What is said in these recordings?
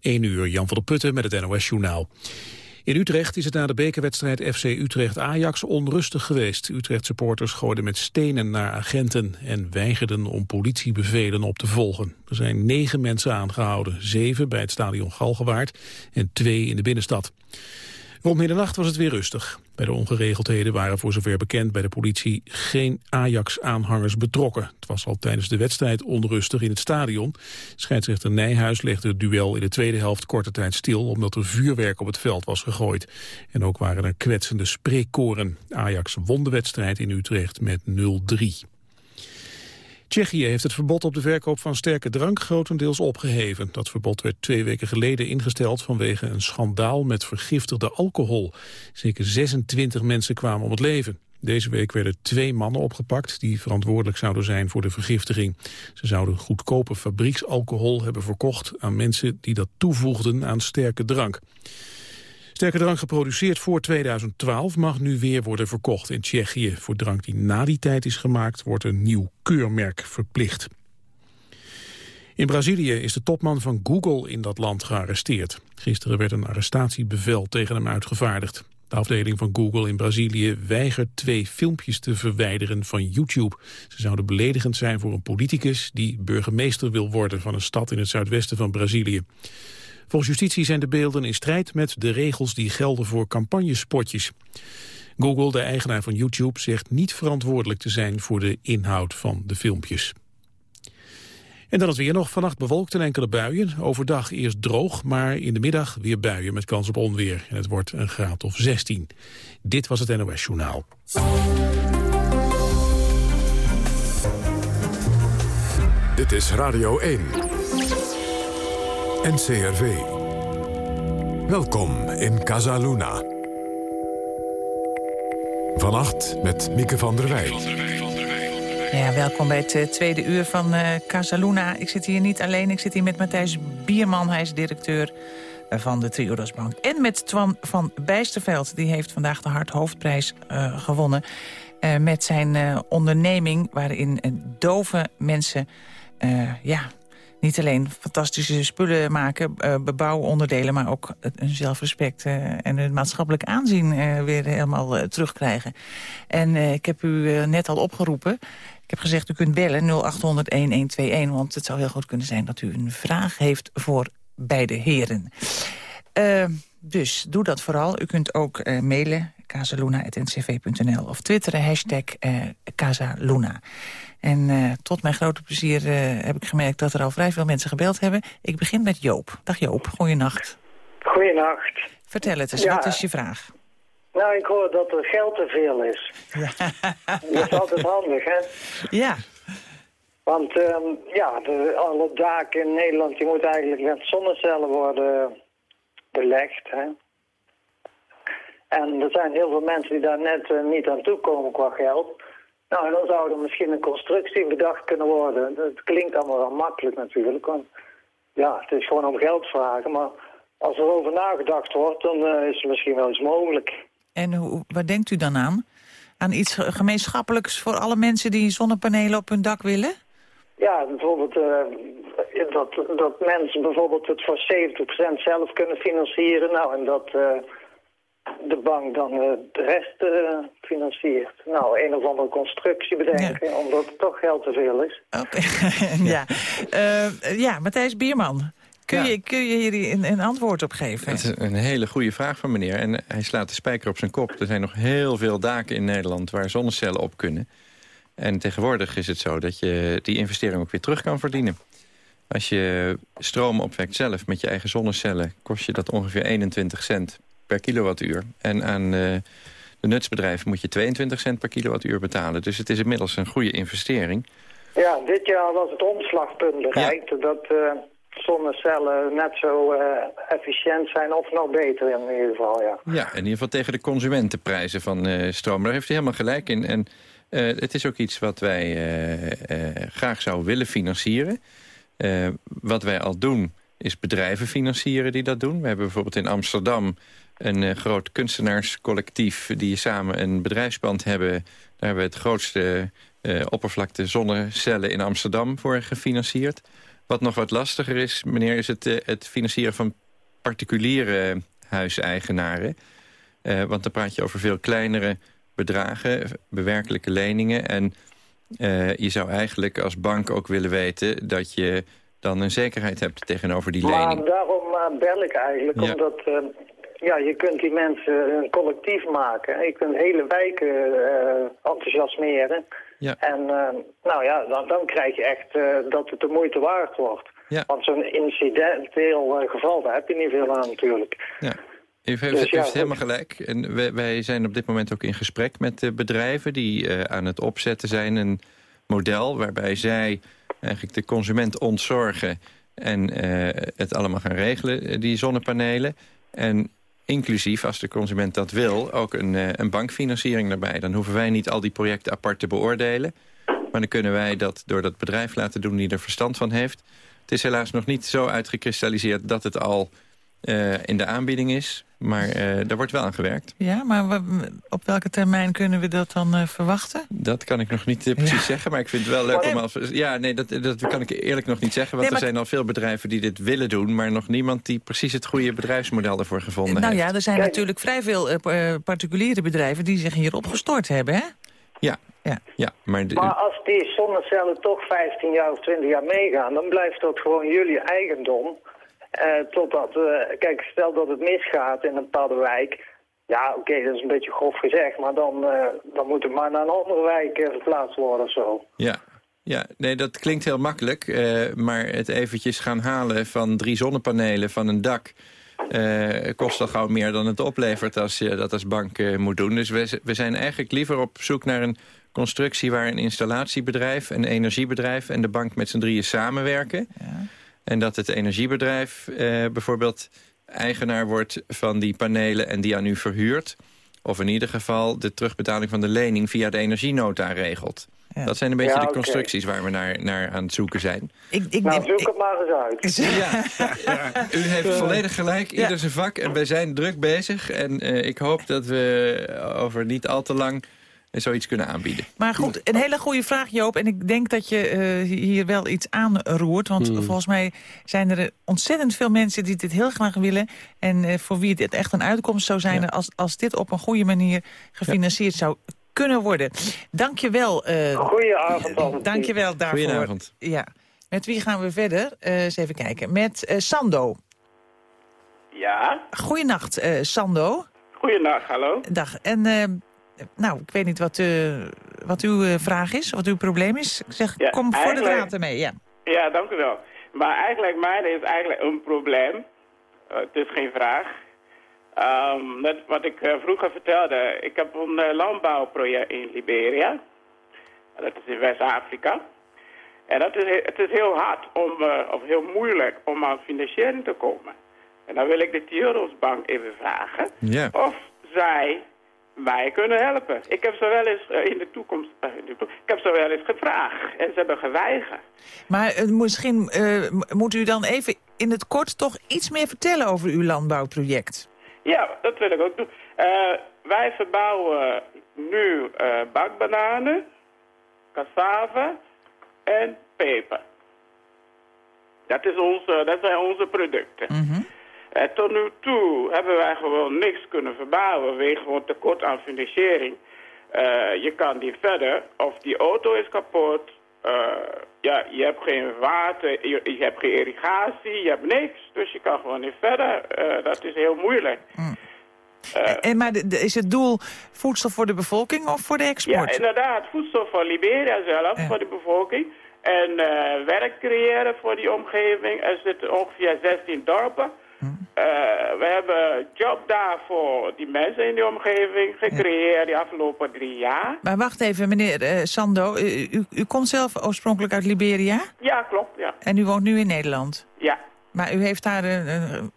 1 uur, Jan van der Putten met het NOS-journaal. In Utrecht is het na de bekerwedstrijd FC Utrecht-Ajax onrustig geweest. Utrecht-supporters gooiden met stenen naar agenten en weigerden om politiebevelen op te volgen. Er zijn negen mensen aangehouden, zeven bij het stadion Galgenwaard en twee in de binnenstad. Rond middernacht was het weer rustig. Bij de ongeregeldheden waren voor zover bekend bij de politie geen Ajax-aanhangers betrokken. Het was al tijdens de wedstrijd onrustig in het stadion. Scheidsrechter Nijhuis legde het duel in de tweede helft korte tijd stil... omdat er vuurwerk op het veld was gegooid. En ook waren er kwetsende spreekkoren. Ajax won de wedstrijd in Utrecht met 0-3. Tsjechië heeft het verbod op de verkoop van sterke drank grotendeels opgeheven. Dat verbod werd twee weken geleden ingesteld vanwege een schandaal met vergiftigde alcohol. Zeker 26 mensen kwamen om het leven. Deze week werden twee mannen opgepakt die verantwoordelijk zouden zijn voor de vergiftiging. Ze zouden goedkope fabrieksalcohol hebben verkocht aan mensen die dat toevoegden aan sterke drank. Sterke drank geproduceerd voor 2012 mag nu weer worden verkocht in Tsjechië. Voor drank die na die tijd is gemaakt wordt een nieuw keurmerk verplicht. In Brazilië is de topman van Google in dat land gearresteerd. Gisteren werd een arrestatiebevel tegen hem uitgevaardigd. De afdeling van Google in Brazilië weigert twee filmpjes te verwijderen van YouTube. Ze zouden beledigend zijn voor een politicus die burgemeester wil worden van een stad in het zuidwesten van Brazilië. Volgens justitie zijn de beelden in strijd met de regels die gelden voor campagnespotjes. Google, de eigenaar van YouTube, zegt niet verantwoordelijk te zijn voor de inhoud van de filmpjes. En dan het weer nog. Vannacht bewolkt en enkele buien. Overdag eerst droog, maar in de middag weer buien met kans op onweer. En het wordt een graad of 16. Dit was het NOS Journaal. Dit is Radio 1. NCRV. Welkom in Casaluna. Vannacht met Mieke van der Wij. Ja, welkom bij het eh, tweede uur van Casaluna. Ik zit hier niet alleen, ik zit hier met Matthijs Bierman. Hij is directeur eh, van de Triodos Bank. En met Twan van Bijsterveld. Die heeft vandaag de Hart Hoofdprijs gewonnen. Met zijn onderneming waarin dove mensen... ja, niet alleen fantastische spullen maken, uh, bebouwen onderdelen... maar ook een zelfrespect uh, en het maatschappelijk aanzien uh, weer helemaal terugkrijgen. En ik heb u net al opgeroepen. Ik heb gezegd, u kunt bellen 0800-1121... want het zou heel goed kunnen zijn dat u een vraag heeft voor beide heren. dus doe dat vooral. U kunt ook mailen, casaluna.ncv.nl... of twitteren, hashtag Casaluna. En uh, tot mijn grote plezier uh, heb ik gemerkt dat er al vrij veel mensen gebeld hebben. Ik begin met Joop. Dag Joop, goeienacht. Goeienacht. Vertel het eens, ja. wat is je vraag? Nou, ik hoor dat er geld te veel is. Ja. dat is altijd handig, hè? Ja. Want um, ja, de, alle daken in Nederland die moeten eigenlijk met zonnecellen worden belegd, hè? En er zijn heel veel mensen die daar net uh, niet aan toe komen qua geld. Nou, dan zou er misschien een constructie bedacht kunnen worden. Dat klinkt allemaal wel makkelijk natuurlijk, want ja, het is gewoon om geld vragen. Maar als er over nagedacht wordt, dan uh, is het misschien wel eens mogelijk. En hoe, waar denkt u dan aan? Aan iets gemeenschappelijks voor alle mensen die zonnepanelen op hun dak willen? Ja, bijvoorbeeld uh, dat, dat mensen bijvoorbeeld het voor 70% zelf kunnen financieren. Nou, en dat... Uh, de bank dan uh, de rest uh, financiert. Nou, een of andere constructie bedenken, ja. omdat het toch geld te veel is. Oké, okay. ja. Uh, ja, Matthijs Bierman. Kun, ja. je, kun je hier een, een, antwoord op geven? Het is een hele goede vraag van meneer. En hij slaat de spijker op zijn kop. Er zijn nog heel veel daken in Nederland waar zonnecellen op kunnen. En tegenwoordig is het zo dat je die investering ook weer terug kan verdienen. Als je stroom opwekt zelf met je eigen zonnecellen... kost je dat ongeveer 21 cent per kilowattuur. En aan uh, de nutsbedrijven moet je 22 cent per kilowattuur betalen. Dus het is inmiddels een goede investering. Ja, dit jaar was het omslagpunt bereikt. Ja. Dat uh, zonnecellen net zo uh, efficiënt zijn of nog beter in ieder geval, ja. Ja, in ieder geval tegen de consumentenprijzen van stroom. Daar heeft hij helemaal gelijk in. En het is ook iets wat wij graag zouden willen financieren. wat wij al doen is bedrijven financieren die dat doen. We hebben bijvoorbeeld in Amsterdam een uh, groot kunstenaarscollectief... die samen een bedrijfsband hebben. Daar hebben we het grootste uh, oppervlakte zonnecellen in Amsterdam voor gefinancierd. Wat nog wat lastiger is, meneer, is het, eh, het financieren van particuliere huiseigenaren. Uh, want dan praat je over veel kleinere bedragen, bewerkelijke leningen. En je zou eigenlijk als bank ook willen weten dat je dan een zekerheid hebt tegenover die lening. Maar daarom uh, bel ik eigenlijk, Ja. omdat ja, je kunt die mensen een collectief maken. Je kunt hele wijken uh, enthousiasmeren. Ja. En uh, nou ja, dan, dan krijg je echt uh, dat het de moeite waard wordt. Ja. Want zo'n incidenteel geval, daar heb je niet veel aan natuurlijk. Ja. U heeft, Dus heeft ja, goed. helemaal gelijk. En wij, wij zijn op dit moment ook in gesprek met de bedrijven... die aan het opzetten zijn. Een model waarbij zij eigenlijk de consument ontzorgen... en het allemaal gaan regelen, die zonnepanelen. En inclusief, als de consument dat wil, ook een, uh, een bankfinanciering erbij. Dan hoeven wij niet al die projecten apart te beoordelen. Maar dan kunnen wij dat door dat bedrijf laten doen die er verstand van heeft. Het is helaas nog niet zo uitgekristalliseerd dat het al uh, in de aanbieding is. Maar uh, daar wordt wel aan gewerkt. Ja, maar op welke termijn kunnen we dat dan uh, verwachten? Dat kan ik nog niet uh, precies ja. zeggen, maar ik vind het wel leuk om... Als, ja, nee, dat, dat kan ik eerlijk nog niet zeggen. Want Nee, maar- er zijn al veel bedrijven die dit willen doen... maar nog niemand die precies het goede bedrijfsmodel ervoor gevonden Nou heeft. ja, er zijn Kijk. natuurlijk vrij veel eh, pa- eh, particuliere bedrijven... die zich hierop gestort hebben, hè? Ja, Ja. ja maar... de- Maar als die zonnecellen toch 15 jaar of 20 jaar meegaan, dan blijft dat gewoon jullie eigendom. Eh, totdat, eh, kijk, stel dat het misgaat in een bepaalde wijk. Ja, oké, dat is een beetje grof gezegd, maar dan, eh, dan moet het maar naar een andere wijk verplaatst worden of zo. Ja, ja, nee, dat klinkt heel makkelijk. eh, maar het eventjes gaan halen van drie zonnepanelen van een dak... eh, kost al gauw meer dan het oplevert als je dat als bank moet doen. Dus we, we zijn eigenlijk liever op zoek naar een constructie... waar een installatiebedrijf, een energiebedrijf en de bank met z'n drieën samenwerken. En dat het energiebedrijf eh, bijvoorbeeld eigenaar wordt van die panelen... en die aan u verhuurt. Of in ieder geval de terugbetaling van de lening via de energienota regelt. Ja. Dat zijn een beetje Ja, de constructies waar we naar, naar aan het zoeken zijn. Ik, ik, Nou, zoek ik- het maar eens uit. Ja, u heeft volledig gelijk, ieder zijn vak. En wij zijn druk bezig. En eh, ik hoop dat we over niet al te lang zoiets kunnen aanbieden. Maar goed, een hele goede vraag, Joop. En ik denk dat je eh, hier wel iets aanroert. Want volgens mij zijn er ontzettend veel mensen die dit heel graag willen. En eh, voor wie dit echt een uitkomst zou zijn... Ja. Als, als dit op een goede manier gefinancierd zou kunnen worden. Dank je wel. eh, Goedenavond. Dank je wel daarvoor. Goedenavond. Ja. Met wie gaan we verder? Eh, eens even kijken. Met Sando. Ja, Goedenacht, eh Sando. goeiedag, hallo. Dag. En eh, nou, ik weet niet wat, eh, wat uw eh, vraag is, wat uw probleem is. Ik zeg, Ja, kom voor de draad ermee. Ja. Ja, dank u wel. Maar eigenlijk, mij is eigenlijk een probleem. Eh, het is geen vraag. Ehm, net wat ik eh, vroeger vertelde, ik heb een eh, landbouwproject in Liberia. Dat is in West-Afrika. En dat is, he- het is heel hard, om, eh, of heel moeilijk om aan financiering te komen. En dan wil ik de Bank even vragen of zij mij kunnen helpen. Ik heb ze wel eens eh, in de toekomst, eh, in de toe- ik heb ze wel eens gevraagd en ze hebben geweigerd. Maar eh, misschien moet u dan even in het kort toch iets meer vertellen over uw landbouwproject. Ja, dat wil ik ook doen. Wij verbouwen nu bakbananen, cassave en peper. Dat, is onze, dat zijn onze producten. Tot nu toe hebben wij gewoon niks kunnen verbouwen wegen gewoon tekort aan financiering. Eh, je kan niet verder of die auto is kapot. Eh, ja, je hebt geen water, je, je hebt geen irrigatie, je hebt niks. Dus je kan gewoon niet verder. Eh, dat is heel moeilijk. En, Eh, maar de- de- is het doel voedsel voor de bevolking of voor de Ja, export? inderdaad. Voedsel voor Liberia zelf, Ja. voor de bevolking. En werk creëren voor die omgeving. Er zitten ongeveer 16 dorpen. Eh, we hebben job daar voor die mensen in die omgeving gecreëerd die afgelopen drie jaar. Maar wacht even, meneer eh, Sando. U, u, u komt zelf oorspronkelijk uit Liberia Ja, klopt, ja. en u woont nu in Nederland. Ja, Maar u heeft daar een, een-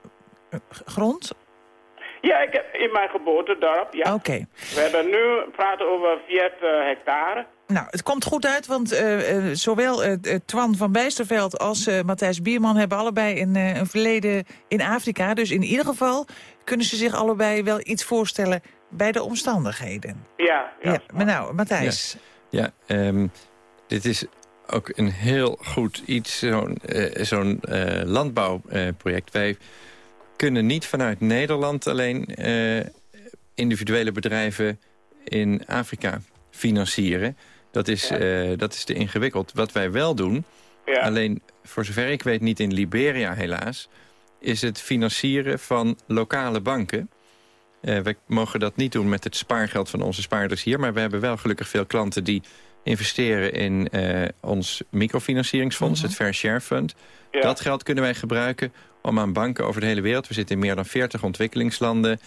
een grond? Ja ik heb in mijn geboortedorp, ja. Oké. We hebben nu, praten over 40 hectare. Nou, het komt goed uit, want eh, eh, zowel eh, eh, Twan van Bijsterveld als eh, Matthijs Bierman hebben allebei een, eh, een verleden in Afrika. Dus in ieder geval kunnen ze zich allebei wel iets voorstellen bij de omstandigheden. Ja, ja. Ja, maar nou, Matthijs. Ja, ehm, dit is ook een heel goed iets, zo'n uh, zo'n uh, landbouwproject. Wij kunnen niet vanuit Nederland alleen individuele bedrijven in Afrika financieren. Dat is, dat is te ingewikkeld. Wat wij wel doen, ja. alleen voor zover ik weet niet in Liberia helaas... is het financieren van lokale banken... Uh, we mogen dat niet doen met het spaargeld van onze spaarders hier... maar we hebben wel gelukkig veel klanten die investeren in uh, ons microfinancieringsfonds, mhm. het Fair Share Fund. Dat geld kunnen wij gebruiken om aan banken over de hele wereld... we zitten in meer dan 40 ontwikkelingslanden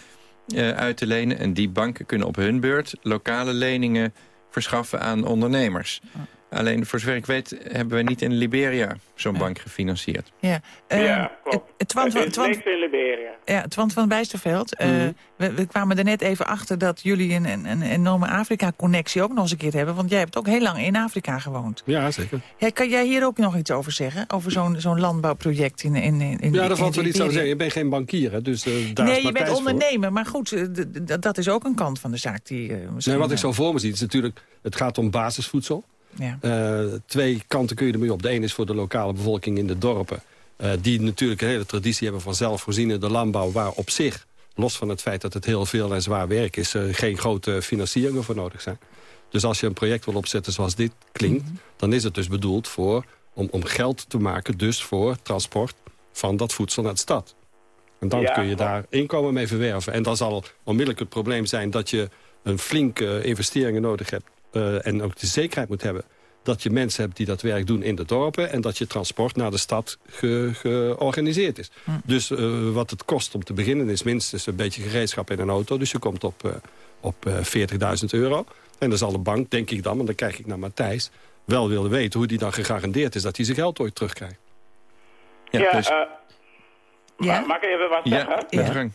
uh, uit te lenen... en die banken kunnen op hun beurt lokale leningen verschaffen aan ondernemers. Alleen voor zover ik weet hebben we niet in Liberia zo'n bank gefinancierd. Ja, uh, ja klopt. Het, Twant, het in Liberia. Ja, Twant van Bijsterveld. Uh, we, we, kwamen er net even achter dat jullie een, een, een enorme Afrika-connectie ook nog eens een keer hebben. Want jij hebt ook heel lang in Afrika gewoond. Ja, zeker. Ja, kan jij hier ook nog iets over zeggen? Over zo'n zo'n landbouwproject in, in, in Ja, daar valt wel iets over zeggen. Je bent geen bankier, hè? Dus, uh, daar nee, je bent ondernemer. Maar goed, dat is ook een kant van de zaak. Die, nee, wat ik zo voor me zie, is natuurlijk... het gaat om basisvoedsel. Ja. Uh, twee kanten kun je ermee op. De ene is voor de lokale bevolking in de dorpen. Uh, die natuurlijk een hele traditie hebben van zelfvoorzienende landbouw... waar op zich, los van het feit dat het heel veel en zwaar werk is... Uh, geen grote financieringen voor nodig zijn. Dus als je een project wil opzetten zoals dit klinkt... Mm -hmm. dan is het dus bedoeld voor, om, om geld te maken... dus voor transport van dat voedsel naar de stad. En dan ja, kun je daar inkomen mee verwerven. En dan zal onmiddellijk het probleem zijn dat je een flinke investeringen nodig hebt uh, en ook de zekerheid moet hebben dat je mensen hebt die dat werk doen in de dorpen... en dat je transport naar de stad ge, georganiseerd is. Hm. Dus uh, wat het kost om te beginnen is minstens een beetje gereedschap in een auto. Dus je komt op, uh, op 40.000 euro. En dan zal de bank, denk ik dan, want dan kijk ik naar Matthijs... wel willen weten hoe die dan gegarandeerd is dat hij zijn geld ooit terugkrijgt. Ja, ja, dus... ja? Mag ik even wat zeggen? Ja, ja.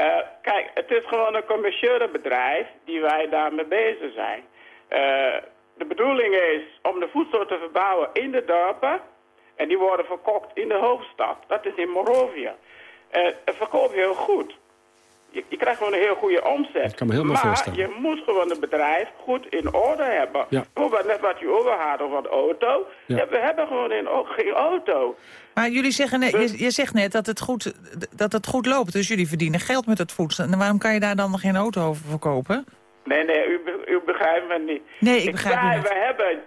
Uh, kijk, het is gewoon een commerciële bedrijf die wij daarmee bezig zijn. Uh, de bedoeling is om de voedsel te verbouwen in de dorpen. En die worden verkocht in de hoofdstad. Dat is in Morovia. Uh, het verkoopt heel goed. Je, je, krijgt gewoon een heel goede omzet. Dat kan me helemaal maar voorstellen. je moet gewoon het bedrijf goed in orde hebben. Ja. Bijvoorbeeld net wat je over had over de auto. Ja. Ja, we hebben gewoon in, ook geen auto. Maar jullie zeggen net, je, je zegt net dat het, goed, dat het goed loopt. Dus jullie verdienen geld met het voedsel. En waarom kan je daar dan nog geen auto over verkopen? Nee, nee, u, u begrijpt me niet. Nee, ik begrijp zei, u niet. we hebben...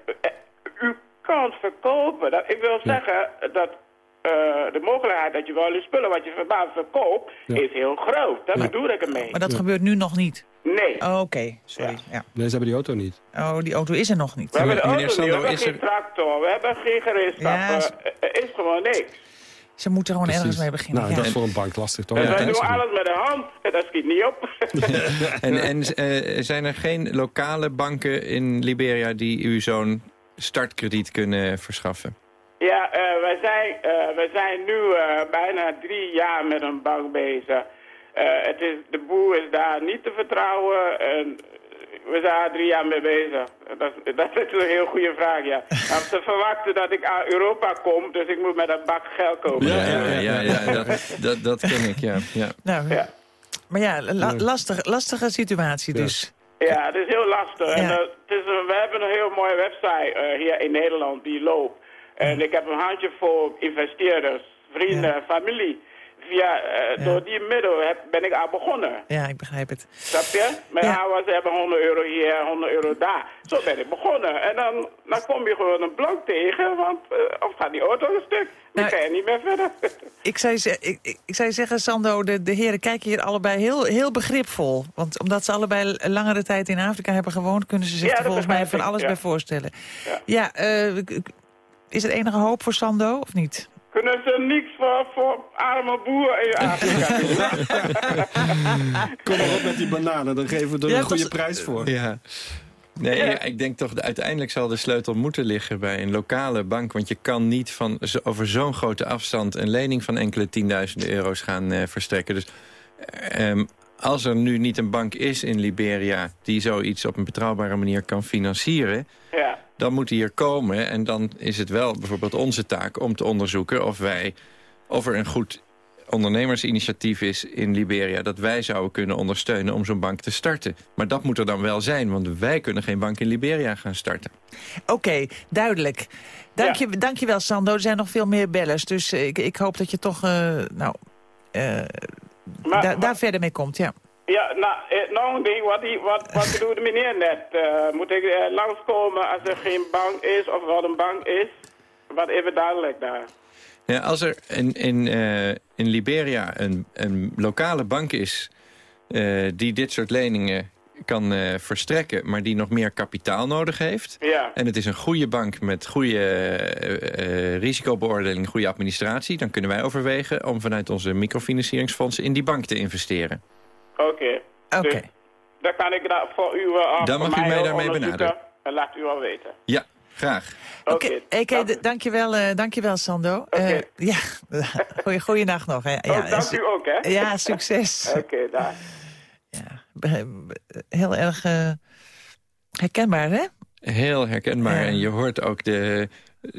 U kan verkopen. Dat, ik wil zeggen dat uh, de mogelijkheid dat je wel je spullen wat je verbouwt verkoopt, Ja. is heel groot. Dat Ja. bedoel ik ermee. Maar dat gebeurt nu nog niet. Nee. Oh, Oké, sorry. Ja. Nee, ze hebben die auto niet. Oh, die auto is er nog niet. We hebben de Meneer niet, we hebben geen er- tractor, we hebben geen gereedschap. Ja, eh, is- Er is gewoon niks. Ze moeten gewoon ergens mee beginnen. Nou, ja. dat is voor een bank lastig, toch? En wij dat doen alles met de hand en dat schiet niet op. En, en eh, zijn er geen lokale banken in Liberia die u zo'n startkrediet kunnen verschaffen? Ja, eh, wij, zijn, eh, wij zijn nu eh, bijna drie jaar met een bank bezig. Eh, het is, de boer is daar niet te vertrouwen en we zijn daar drie jaar mee bezig. Dat, dat is een heel goede vraag, ja. Maar ze verwachten dat ik aan Europa kom, dus ik moet met een bak geld komen. Ja, ja, ja, ja, dat, dat, dat ken ik, ja. ja. Nou, Ja. Maar ja, la- lastig, lastige situatie dus. Ja, het is heel lastig. En, het is een, we hebben een heel mooie website eh, hier in Nederland die loopt. En ik heb een handje voor investeerders, vrienden, Ja. familie. Via, eh, Ja. Door die middel heb, ben ik aan begonnen. Ja, ik begrijp het. Snap je? Mijn Ja. ouders hebben 100 euro hier, 100 euro daar. Zo ben ik begonnen. En dan, dan kom je gewoon een blank tegen, want eh, of gaat die auto een stuk. Dan Nou, kan je niet meer verder. Ik zou, ik, ik, zou zeggen, Sando, de, de heren kijken hier allebei heel, heel begripvol. Want omdat ze allebei langere tijd in Afrika hebben gewoond... kunnen ze zich Ja, er volgens mij van alles bij voorstellen. Ja. Ja, eh, is er enige hoop voor Sando, of niet? Kunnen ze niks voor, voor arme boeren in Afrika doen? Kom maar op met die bananen, dan geven we er Ja, een goede prijs voor. Ja. Nee, ja, ik denk toch, dat uiteindelijk zal de sleutel moeten liggen bij een lokale bank. Want je kan niet van, over zo'n grote afstand een lening van enkele tienduizenden euro's gaan eh, verstrekken. Dus ehm, als er nu niet een bank is in Liberia die zoiets op een betrouwbare manier kan financieren... ja. Dan moet die hier komen. En dan is het wel bijvoorbeeld onze taak om te onderzoeken of wij... of er een goed ondernemersinitiatief is in Liberia... dat wij zouden kunnen ondersteunen om zo'n bank te starten. Maar dat moet er dan wel zijn, want wij kunnen geen bank in Liberia gaan starten. Oké, duidelijk. Dank, je, dank je wel, Sando. Er zijn nog veel meer bellers, dus ik, ik hoop dat je toch uh, nou, uh, maar, daar verder mee komt, ja. Ja, nou, eh, nog een ding. Wat, wat, wat bedoelde meneer net? Uh, moet ik uh, langskomen als er geen bank is of wat een bank is? Wat even duidelijk daar. Ja, als er in, in, uh, in Liberia een, een lokale bank is die dit soort leningen kan verstrekken... maar die nog meer kapitaal nodig heeft... Ja. en het is een goede bank met goede risicobeoordeling... goede administratie... dan kunnen wij overwegen om vanuit onze microfinancieringsfondsen... in die bank te investeren. Oké. Oké. Dus dan kan ik dat voor u... Uh, dan mag u mij daarmee benaderen. En laat u wel weten. Ja, graag. Oké, okay. okay, dankjewel, uh, dankjewel Sando. Okay. Uh, ja, goeie, goeienacht nog. Hè. Ja, oh, dank u ook, hè? Ja, succes. Oké, okay, daar. Ja, heel erg uh, herkenbaar, hè? Heel herkenbaar. En je hoort ook de,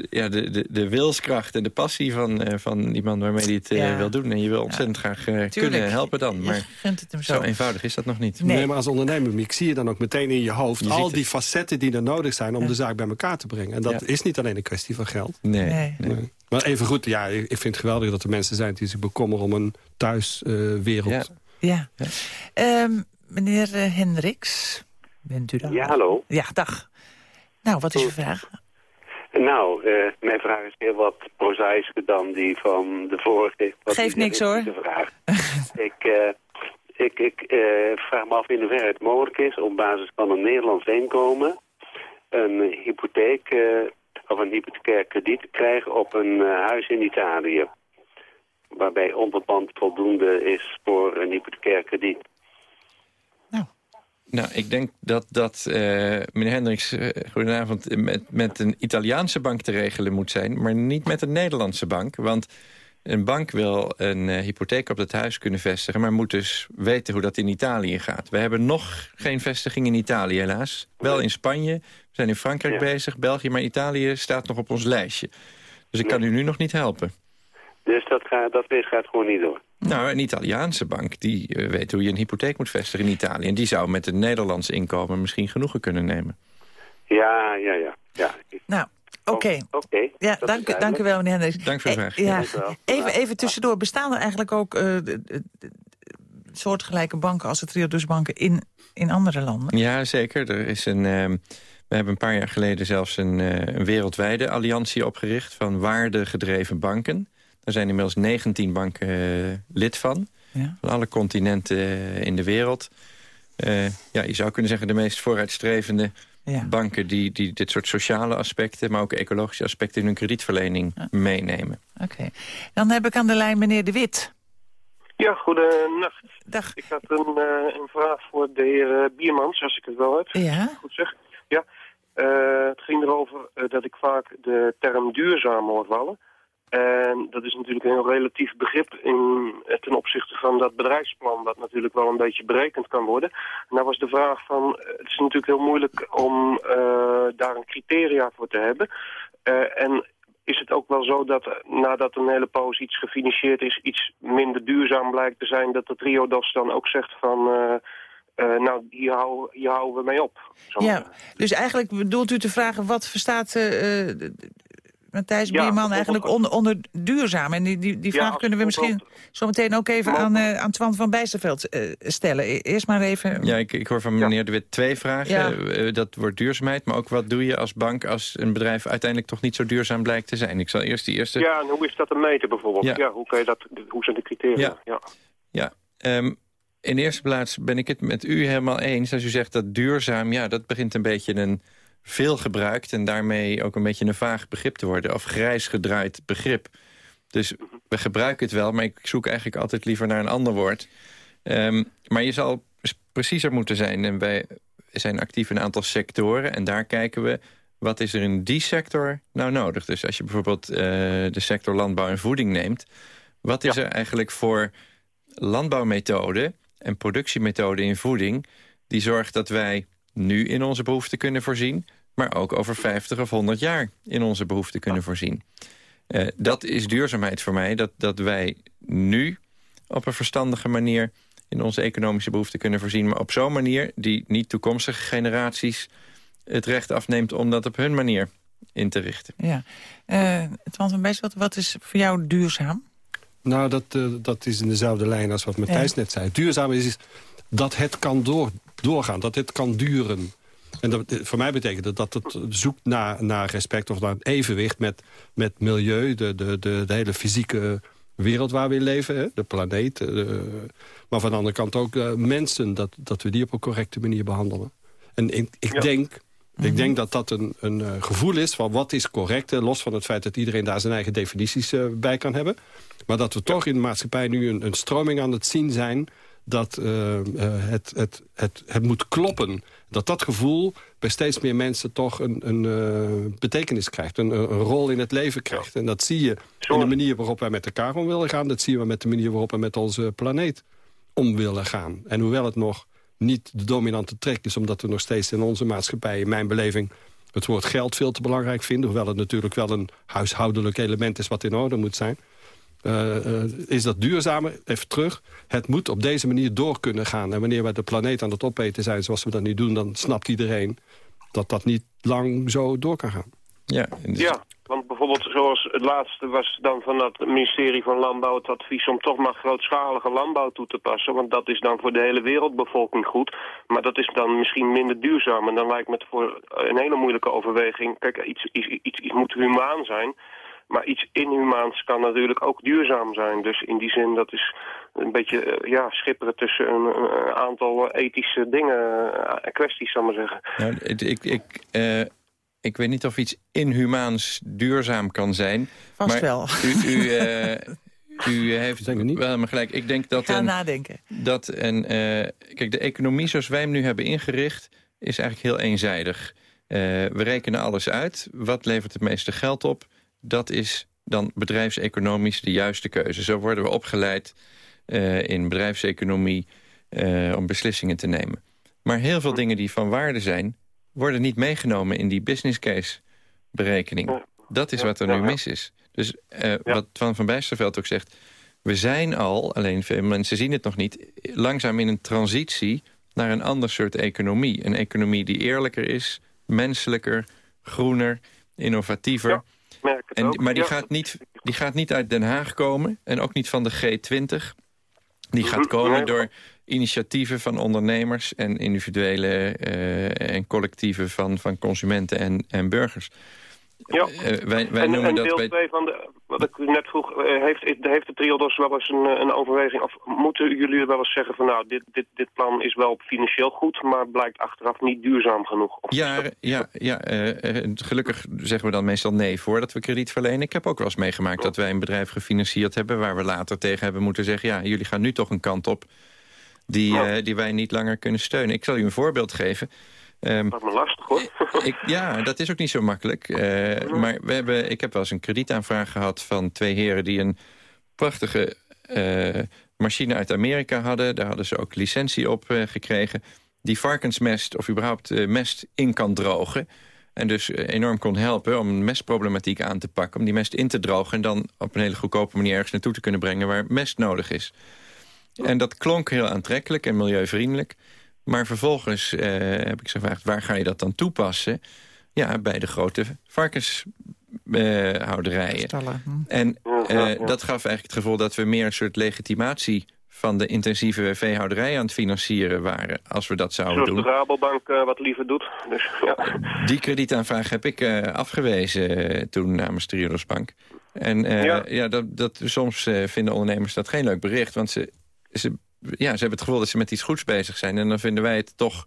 ja, de, de, de wilskracht en de passie van, uh, van die man waarmee hij het uh, ja. wil doen. En je wil ontzettend ja. graag uh, kunnen helpen dan. Maar het hem zo. zo. eenvoudig is dat nog niet. Nee. nee, maar als ondernemer ik zie je dan ook meteen in je hoofd... Je al die facetten die er nodig zijn om de zaak bij elkaar te brengen. En dat is niet alleen een kwestie van geld. Nee. nee. nee. Maar even goed, ja, ik vind het geweldig dat er mensen zijn... die zich bekommeren om een thuiswereld. ja. Um, meneer Hendricks, bent u daar? Ja, hallo. Ja, dag. Nou, wat is uw vraag? Nou, uh, mijn vraag is heel wat prozaïscher dan die van de vorige. Geeft niks hoor. Vraag. ik uh, ik, ik uh, vraag me af in hoeverre het mogelijk is op basis van een Nederlands inkomen een hypotheek of een hypothecair krediet te krijgen op een huis in Italië. Waarbij onderpand voldoende is voor een hypothecair krediet. Nou, ik denk dat dat, uh, meneer Hendricks, uh, goedenavond, met, met een Italiaanse bank te regelen moet zijn, maar niet met een Nederlandse bank. Want een bank wil een uh, hypotheek op het huis kunnen vestigen, maar moet dus weten hoe dat in Italië gaat. We hebben nog geen vestiging in Italië, helaas. Wel in Spanje, we zijn in Frankrijk ja. bezig, België, maar Italië staat nog op ons lijstje. Dus ik kan u nu nog niet helpen. Dus dat, gaat, dat gaat gewoon niet door? Nou, een Italiaanse bank die uh, weet hoe je een hypotheek moet vestigen in Italië. En die zou met een Nederlands inkomen misschien genoegen kunnen nemen. Ja, ja, ja. ja. Nou, oké. Okay. Oké. Okay. Ja, dank, dank u wel, meneer Hendricks. Dank voor de vraag. Eh, ja. Even, even tussendoor, bestaan er eigenlijk ook uh, soortgelijke banken als de Triodos banken in, in andere landen? Ja, zeker. Er is een... Uh, we hebben een paar jaar geleden zelfs een, een wereldwijde alliantie opgericht... van waardegedreven banken. Daar zijn inmiddels 19 banken uh, lid van. Ja. Van alle continenten uh, in de wereld. Uh, ja, je zou kunnen zeggen de meest vooruitstrevende ja. banken... Die, die dit soort sociale aspecten, maar ook ecologische aspecten... in hun kredietverlening ja. meenemen. Oké. Okay. Dan heb ik aan de lijn meneer De Wit. Ja, goedenacht. Dag. Ik had een, een vraag voor de heer Biermans, als ik het wel heb. Ja. Goed zeg. Ja. het ging erover dat ik vaak de term duurzaam hoor vallen... En dat is natuurlijk een heel relatief begrip in, ten opzichte van dat bedrijfsplan... wat natuurlijk wel een beetje berekend kan worden. En daar was de vraag van, het is natuurlijk heel moeilijk om uh, daar een criteria voor te hebben. En is het ook wel zo dat nadat een hele poos iets gefinancierd is... iets minder duurzaam blijkt te zijn, dat de Triodos dan ook zegt van... Nou, hier, hou, hier houden we mee op. Ja, dus eigenlijk bedoelt u te vragen... wat verstaat Matthijs ja, Bierman eigenlijk onder, onder duurzaam? En die, die, die vraag ja, kunnen we misschien zo meteen ook even aan, uh, aan Twan van Bijsterveld uh, stellen. E-, eerst maar even... Ja, ik, ik hoor van meneer De Wit twee vragen. Uh, dat wordt duurzaamheid, maar ook wat doe je als bank... als een bedrijf uiteindelijk toch niet zo duurzaam blijkt te zijn? Ik zal eerst die eerste... Ja, en hoe is dat te meten bijvoorbeeld? Ja, hoe, kan je dat, hoe zijn de criteria? Ja, ja. Um, in de eerste plaats ben ik het met u helemaal eens. Als u zegt dat duurzaam, ja, dat begint een beetje een veel gebruikt... en daarmee ook een beetje een vaag begrip te worden. Of grijs gedraaid begrip. Dus we gebruiken het wel, maar ik zoek eigenlijk altijd liever naar een ander woord. Um, maar je zal preciezer moeten zijn. En wij zijn actief in een aantal sectoren. En daar kijken we, wat is er in die sector nou nodig? Dus als je bijvoorbeeld uh, de sector landbouw en voeding neemt... wat is ja. er eigenlijk voor landbouwmethoden en productiemethoden in voeding... die zorgt dat wij nu in onze behoeften kunnen voorzien... maar ook over 50 of 100 jaar in onze behoeften kunnen voorzien. Uh, dat is duurzaamheid voor mij, dat, dat wij nu op een verstandige manier in onze economische behoeften kunnen voorzien. Maar op zo'n manier die niet toekomstige generaties het recht afneemt om dat op hun manier in te richten. Ja. Uh, Twan van Bijsveld, wat is voor jou duurzaam? Nou, dat, uh, dat is in dezelfde lijn als wat Matthijs ja. net zei. Duurzaam is dat het kan door, doorgaan, dat het kan duren. En dat, voor mij betekent dat dat het zoekt naar, naar respect of naar evenwicht met, met milieu, de, de, de, de hele fysieke wereld waar we in leven, hè? de planeet. De, maar van de andere kant ook uh, mensen, dat, dat we die op een correcte manier behandelen. En ik, ik denk ik mhm. denk dat dat een, een uh, gevoel is van wat is correct... los van het feit dat iedereen daar zijn eigen definities uh, bij kan hebben. Maar dat we toch in de maatschappij nu een, een stroming aan het zien zijn... dat uh, het, het, het, het moet kloppen. Dat dat gevoel bij steeds meer mensen toch een, een betekenis krijgt. Een, een, rol in het leven krijgt. En dat zie je in de manier waarop wij met elkaar om willen gaan. Dat zien we met de manier waarop we met onze planeet om willen gaan. En hoewel het nog niet de dominante trek is... omdat we nog steeds in onze maatschappij, in mijn beleving... het woord geld veel te belangrijk vinden. Hoewel het natuurlijk wel een huishoudelijk element is wat in orde moet zijn. Uh, uh, is dat duurzamer? Even terug. Het moet op deze manier door kunnen gaan. En wanneer wij de planeet aan het opeten zijn zoals we dat nu doen... dan snapt iedereen dat dat niet lang zo door kan gaan. Ja, ja want bijvoorbeeld zoals het laatste was dan van het ministerie van Landbouw het advies om toch maar grootschalige landbouw toe te passen. Want dat is dan voor de hele wereldbevolking goed. Maar dat is dan misschien minder duurzaam. En dan lijkt me het voor een hele moeilijke overweging. Kijk, iets, iets, iets, iets moet humaan zijn. Maar iets inhumaans kan natuurlijk ook duurzaam zijn. Dus in die zin, dat is een beetje uh, ja, schipperen tussen een, een aantal ethische dingen, uh, kwesties, zal ik maar zeggen. Nou, ik, ik, uh, ik weet niet of iets inhumaans duurzaam kan zijn. Vast maar wel. U, u, uh, u heeft denk niet. wel maar gelijk. Ik denk dat Ga een, nadenken. Dat een, uh, kijk, de economie zoals wij hem nu hebben ingericht... is eigenlijk heel eenzijdig. Uh, we rekenen alles uit. Wat levert het meeste geld op? Dat is dan bedrijfseconomisch de juiste keuze. Zo worden we opgeleid in bedrijfseconomie om beslissingen te nemen. Maar heel veel dingen die van waarde zijn worden niet meegenomen in die business case berekening. Dat is wat er nu mis is. Dus uh, wat Van van Bijsterveld ook zegt... we zijn al, alleen veel mensen zien het nog niet... langzaam in een transitie naar een ander soort economie. Een economie die eerlijker is, menselijker, groener, innovatiever. En, maar die, gaat niet, die gaat niet uit Den Haag komen en ook niet van de G20. Die gaat komen door initiatieven van ondernemers en individuele uh, en collectieven van, van consumenten en, en burgers. Ja, uh, wij, wij en, noemen en deel dat bij... van de, wat ik net vroeg, uh, heeft, heeft de Triodos wel eens een, een overweging... of moeten jullie wel eens zeggen van nou, dit, dit, dit plan is wel financieel goed... maar blijkt achteraf niet duurzaam genoeg? Of ja, ja, ja gelukkig zeggen we dan meestal nee voordat we krediet verlenen. Ik heb ook wel eens meegemaakt dat wij een bedrijf gefinancierd hebben... waar we later tegen hebben moeten zeggen... ja, jullie gaan nu toch een kant op die, die wij niet langer kunnen steunen. Ik zal u een voorbeeld geven. Um, dat is me lastig, hoor. ik, ja, dat is ook niet zo makkelijk. Uh, maar we hebben, ik heb wel eens een kredietaanvraag gehad van twee heren... die een prachtige uh, machine uit Amerika hadden. Daar hadden ze ook licentie op gekregen. Die varkensmest of überhaupt mest in kan drogen. En dus enorm kon helpen om mestproblematiek aan te pakken. Om die mest in te drogen en dan op een hele goedkope manier ergens naartoe te kunnen brengen... waar mest nodig is. En dat klonk heel aantrekkelijk en milieuvriendelijk. Maar vervolgens eh, heb ik ze gevraagd, waar ga je dat dan toepassen? Ja, bij de grote varkenshouderijen. Uh, en uh, dat gaf eigenlijk het gevoel dat we meer een soort legitimatie van de intensieve veehouderij aan het financieren waren... als we dat zouden doen. Zoals de Rabobank uh, wat liever doet. Dus, ja. Die kredietaanvraag heb ik uh, afgewezen toen namens Triodos Bank. En ja. ja, dat, dat, soms vinden ondernemers dat geen leuk bericht... want ze ze, ja, ze hebben het gevoel dat ze met iets goeds bezig zijn. En dan vinden wij het toch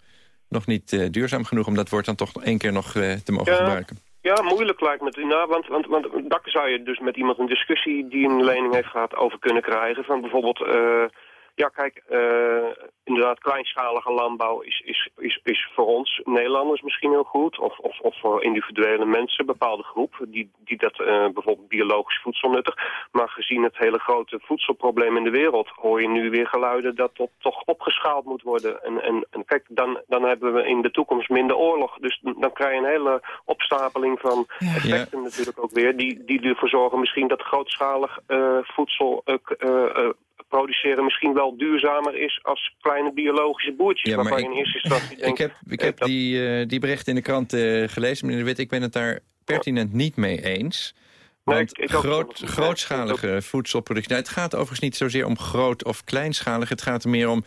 nog niet uh, duurzaam genoeg... om dat woord dan toch één keer nog uh, te mogen ja, gebruiken. Ja, moeilijk lijkt me. Nou, want, want, want daar zou je dus met iemand een discussie die een lening heeft gehad over kunnen krijgen. Van bijvoorbeeld... Uh, ja, kijk, uh, inderdaad, kleinschalige landbouw is, is, is, is voor ons Nederlanders misschien heel goed. Of, of, of voor individuele mensen, een bepaalde groep, die, die dat uh, bijvoorbeeld biologisch voedsel nuttig. Maar gezien het hele grote voedselprobleem in de wereld, hoor je nu weer geluiden dat dat toch opgeschaald moet worden. En, en, en kijk, dan, dan hebben we in de toekomst minder oorlog. Dus dan krijg je een hele opstapeling van effecten ja. natuurlijk ook weer, die, die ervoor zorgen misschien dat grootschalig uh, voedsel produceren misschien wel duurzamer is als kleine biologische boertjes. Ja, waarvan ik, in eerste instantie. Ik heb, ik heb die, uh, die bericht in de krant uh, gelezen, meneer De Wit. Ik ben het daar pertinent ja. niet mee eens. Want nee, ik, ik groot, grootschalige voedselproductie... Nou, het gaat overigens niet zozeer om groot of kleinschalig. Het gaat er meer om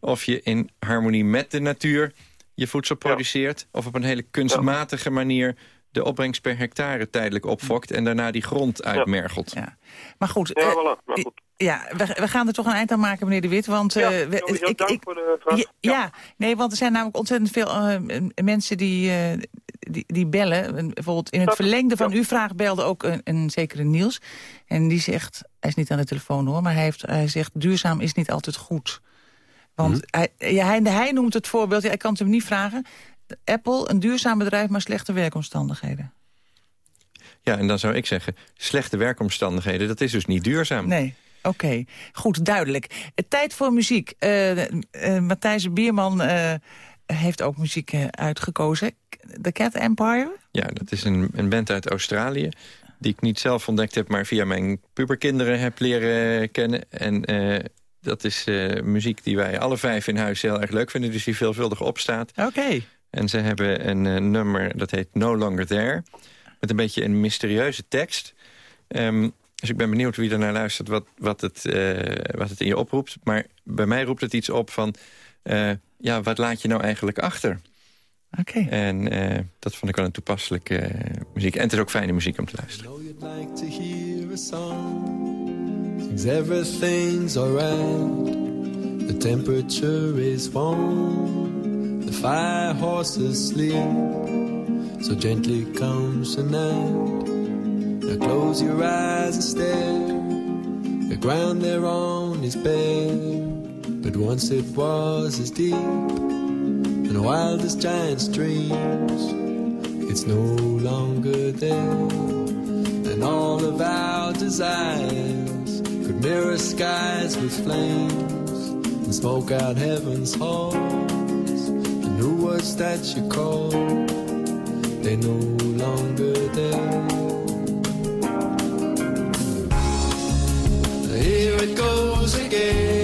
of je in harmonie met de natuur je voedsel produceert... Of op een hele kunstmatige manier de opbrengst per hectare tijdelijk opfokt... en daarna die grond uitmergelt. Ja. Maar goed, ja, uh, voilà. maar goed. Ja, we, we, gaan er toch een eind aan maken, meneer De Wit. Want, ja, uh, we, ik, dank ik, voor de vraag. Ja, ja, nee, want er zijn namelijk ontzettend veel uh, mensen die, uh, die, die bellen. Bijvoorbeeld in het verlengde van uw vraag belde ook een, een zekere Niels. En die zegt, hij is niet aan de telefoon hoor... maar hij, heeft, hij zegt duurzaam is niet altijd goed. Want Mhm. hij, ja, hij, hij noemt het voorbeeld, ja, ik kan het hem niet vragen... Apple, een duurzaam bedrijf, maar slechte werkomstandigheden. Ja, en dan zou ik zeggen, slechte werkomstandigheden, dat is dus niet duurzaam. Nee, oké. Okay. Goed, duidelijk. Tijd voor muziek. Uh, uh, Matthijs Bierman uh, heeft ook muziek uitgekozen. The Cat Empire? Ja, dat is een, een band uit Australië die ik niet zelf ontdekt heb... maar via mijn puberkinderen heb leren kennen. En dat is muziek die wij alle vijf in huis heel erg leuk vinden... dus die veelvuldig opstaat. Oké. Okay. En ze hebben een nummer, dat heet No Longer There... met een beetje een mysterieuze tekst. Um, dus ik ben benieuwd wie er naar luistert wat, wat, het, uh, wat het in je oproept. Maar bij mij roept het iets op van... Uh, ja, wat laat je nou eigenlijk achter? Oké. Okay. En uh, dat vond ik wel een toepasselijke muziek. En het is ook fijne muziek om te luisteren. Like to hear a song. Everything's alright. The temperature is warm. The fire horses sleep. So gently comes the night. Now close your eyes and stare. The ground they're on is bare, but once it was as deep and wild as giant's dreams. It's no longer there, and all of our desires could mirror skies with flames and smoke out heaven's halls. Was that you called? They're no longer there. Here it goes again.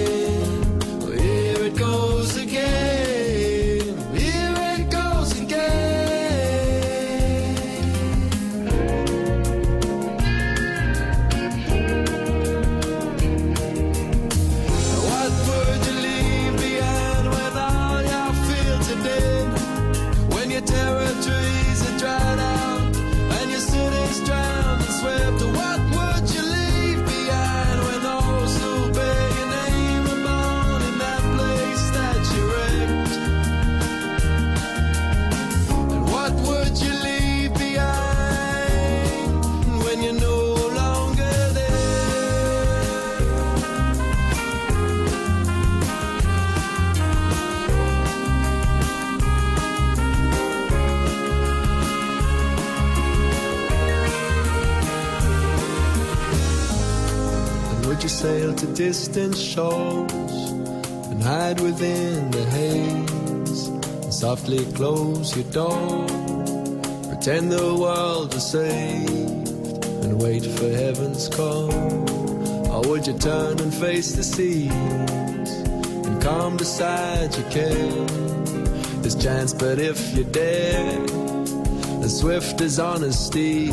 Sail to distant shores and hide within the haze and softly close your door? Pretend the world is saved and wait for heaven's call. Or would you turn and face the seas and calm beside your care? There's chance, but if you dare, as swift as honesty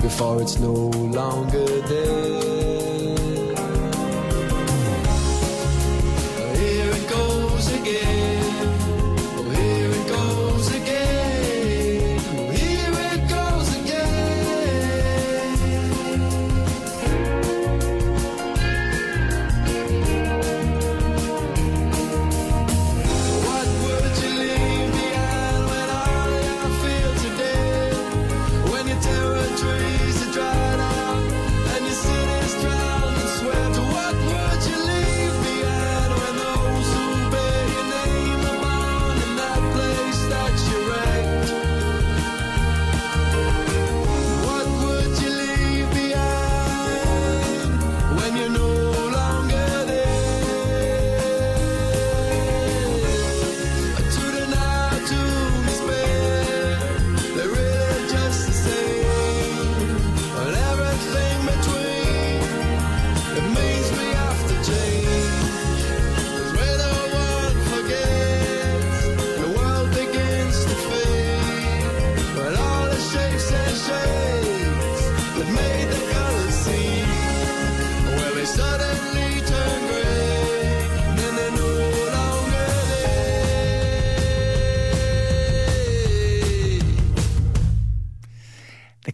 before it's no longer there.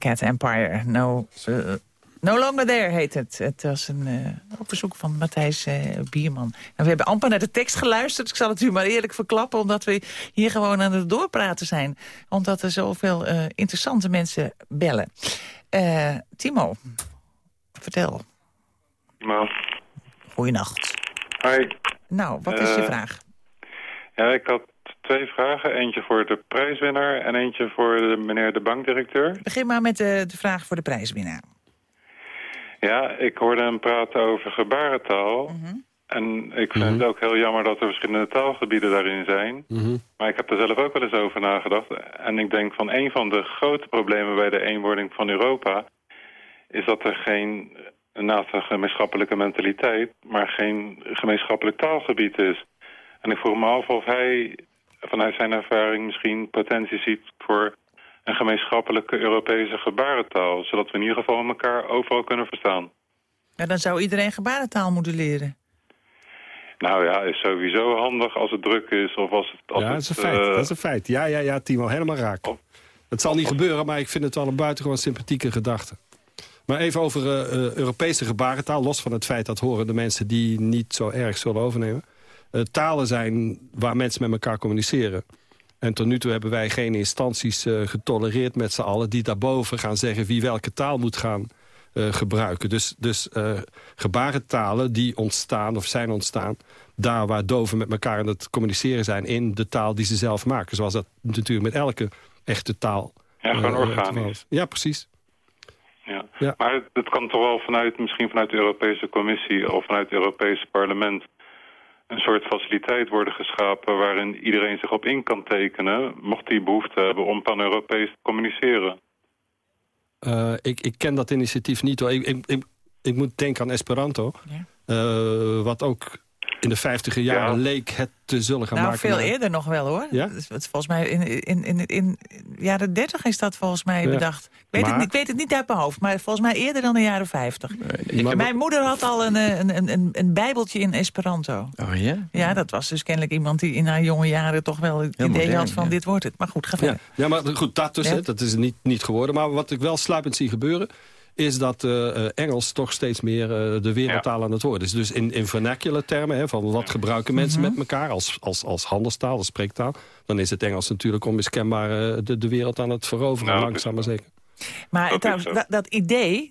Cat Empire. No, uh, no Longer There heet het. Het was een uh, verzoek van Matthijs uh, Bierman. En we hebben amper naar de tekst geluisterd. Ik zal het u maar eerlijk verklappen... omdat we hier gewoon aan het doorpraten zijn. Omdat er zoveel interessante mensen bellen. Timo, vertel. Timo. Goeienacht. Hi. Nou, wat is je vraag? Ja, ik had twee vragen. Eentje voor de prijswinnaar en eentje voor de, meneer de bankdirecteur. Begin maar met de, de vraag voor de prijswinnaar. Ja, ik hoorde hem praten over gebarentaal. Mhm. En ik vind het ook heel jammer dat er verschillende taalgebieden daarin zijn. Mhm. Maar ik heb er zelf ook wel eens over nagedacht. En ik denk van een van de grote problemen bij de eenwording van Europa... is dat er geen, naast een gemeenschappelijke mentaliteit... maar geen gemeenschappelijk taalgebied is. En ik vroeg me af of hij vanuit zijn ervaring misschien potentie ziet voor een gemeenschappelijke Europese gebarentaal. Zodat we in ieder geval elkaar overal kunnen verstaan. Ja, dan zou iedereen gebarentaal moeten leren. Nou ja, is sowieso handig als het druk is of als het... Als ja, dat is, een feit. Uh... dat is een feit. Ja, ja, ja, Timo, helemaal raak. het zal niet gebeuren, maar ik vind het wel een buitengewoon sympathieke gedachte. Maar even over uh, Europese gebarentaal, los van het feit dat horen de mensen die niet zo erg zullen overnemen. Uh, talen zijn waar mensen met elkaar communiceren. En tot nu toe hebben wij geen instanties uh, getolereerd met z'n allen... die daarboven gaan zeggen wie welke taal moet gaan uh, gebruiken. Dus, dus gebarentalen die ontstaan of zijn ontstaan... daar waar doven met elkaar aan het communiceren zijn... in de taal die ze zelf maken. Zoals dat natuurlijk met elke echte taal... Ja, gewoon organisch. Ja, precies. Ja. ja. Maar het kan toch wel vanuit, misschien vanuit de Europese Commissie... of vanuit het Europese parlement een soort faciliteit worden geschapen... waarin iedereen zich op in kan tekenen... mocht hij behoefte hebben om pan-Europees te communiceren. Uh, ik, ik ken dat initiatief niet hoor. Ik, ik, ik, moet denken aan Esperanto. Ja. Uh, wat ook in de vijftiger jaren leek het te zullen gaan nou, maken. Nou, veel eerder nog wel, hoor. Ja? Volgens mij in, in, in, in jaren dertig is dat volgens mij ja. bedacht. Ik weet, maar... het, ik weet het niet uit mijn hoofd, maar volgens mij eerder dan de jaren vijftig. Nee, mijn moeder had al een, een, een, een bijbeltje in Esperanto. Oh ja? Ja, dat was dus kennelijk iemand die in haar jonge jaren toch wel het idee modern, had van ja. dit wordt het. Maar goed, ga verder. Ja, ja maar goed, dat dus, hè, dat is niet, niet geworden. Maar wat ik wel sluipend zie gebeuren is dat uh, Engels toch steeds meer uh, de wereldtaal ja. aan het worden is. Dus in, in vernacular termen, hè, van wat gebruiken mensen mm -hmm. met elkaar als, als, als handelstaal, als spreektaal... dan is het Engels natuurlijk onmiskenbaar uh, de, de wereld aan het veroveren, nou, langzaam maar zeker. Maar dat, trouwens, dat, dat idee,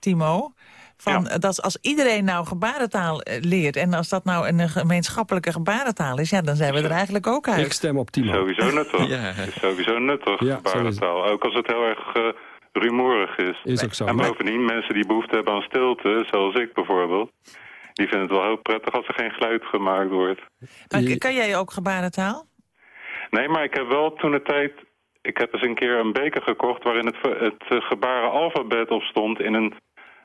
Timo... Van, ja. dat als iedereen nou gebarentaal leert... en als dat nou een gemeenschappelijke gebarentaal is... Ja, dan zijn we er eigenlijk ook uit. Ik stem op Timo. Sowieso nuttig. ja. Is sowieso nuttig, ja, gebarentaal. Ook als het heel erg rumoerig is. Is ook zo. En bovendien, mensen die behoefte hebben aan stilte, zoals ik bijvoorbeeld... die vinden het wel heel prettig als er geen geluid gemaakt wordt. Maar kan jij ook gebarentaal? Nee, maar ik heb wel toen de tijd... Ik heb eens een keer een beker gekocht waarin het, het gebaren alfabet op stond... in een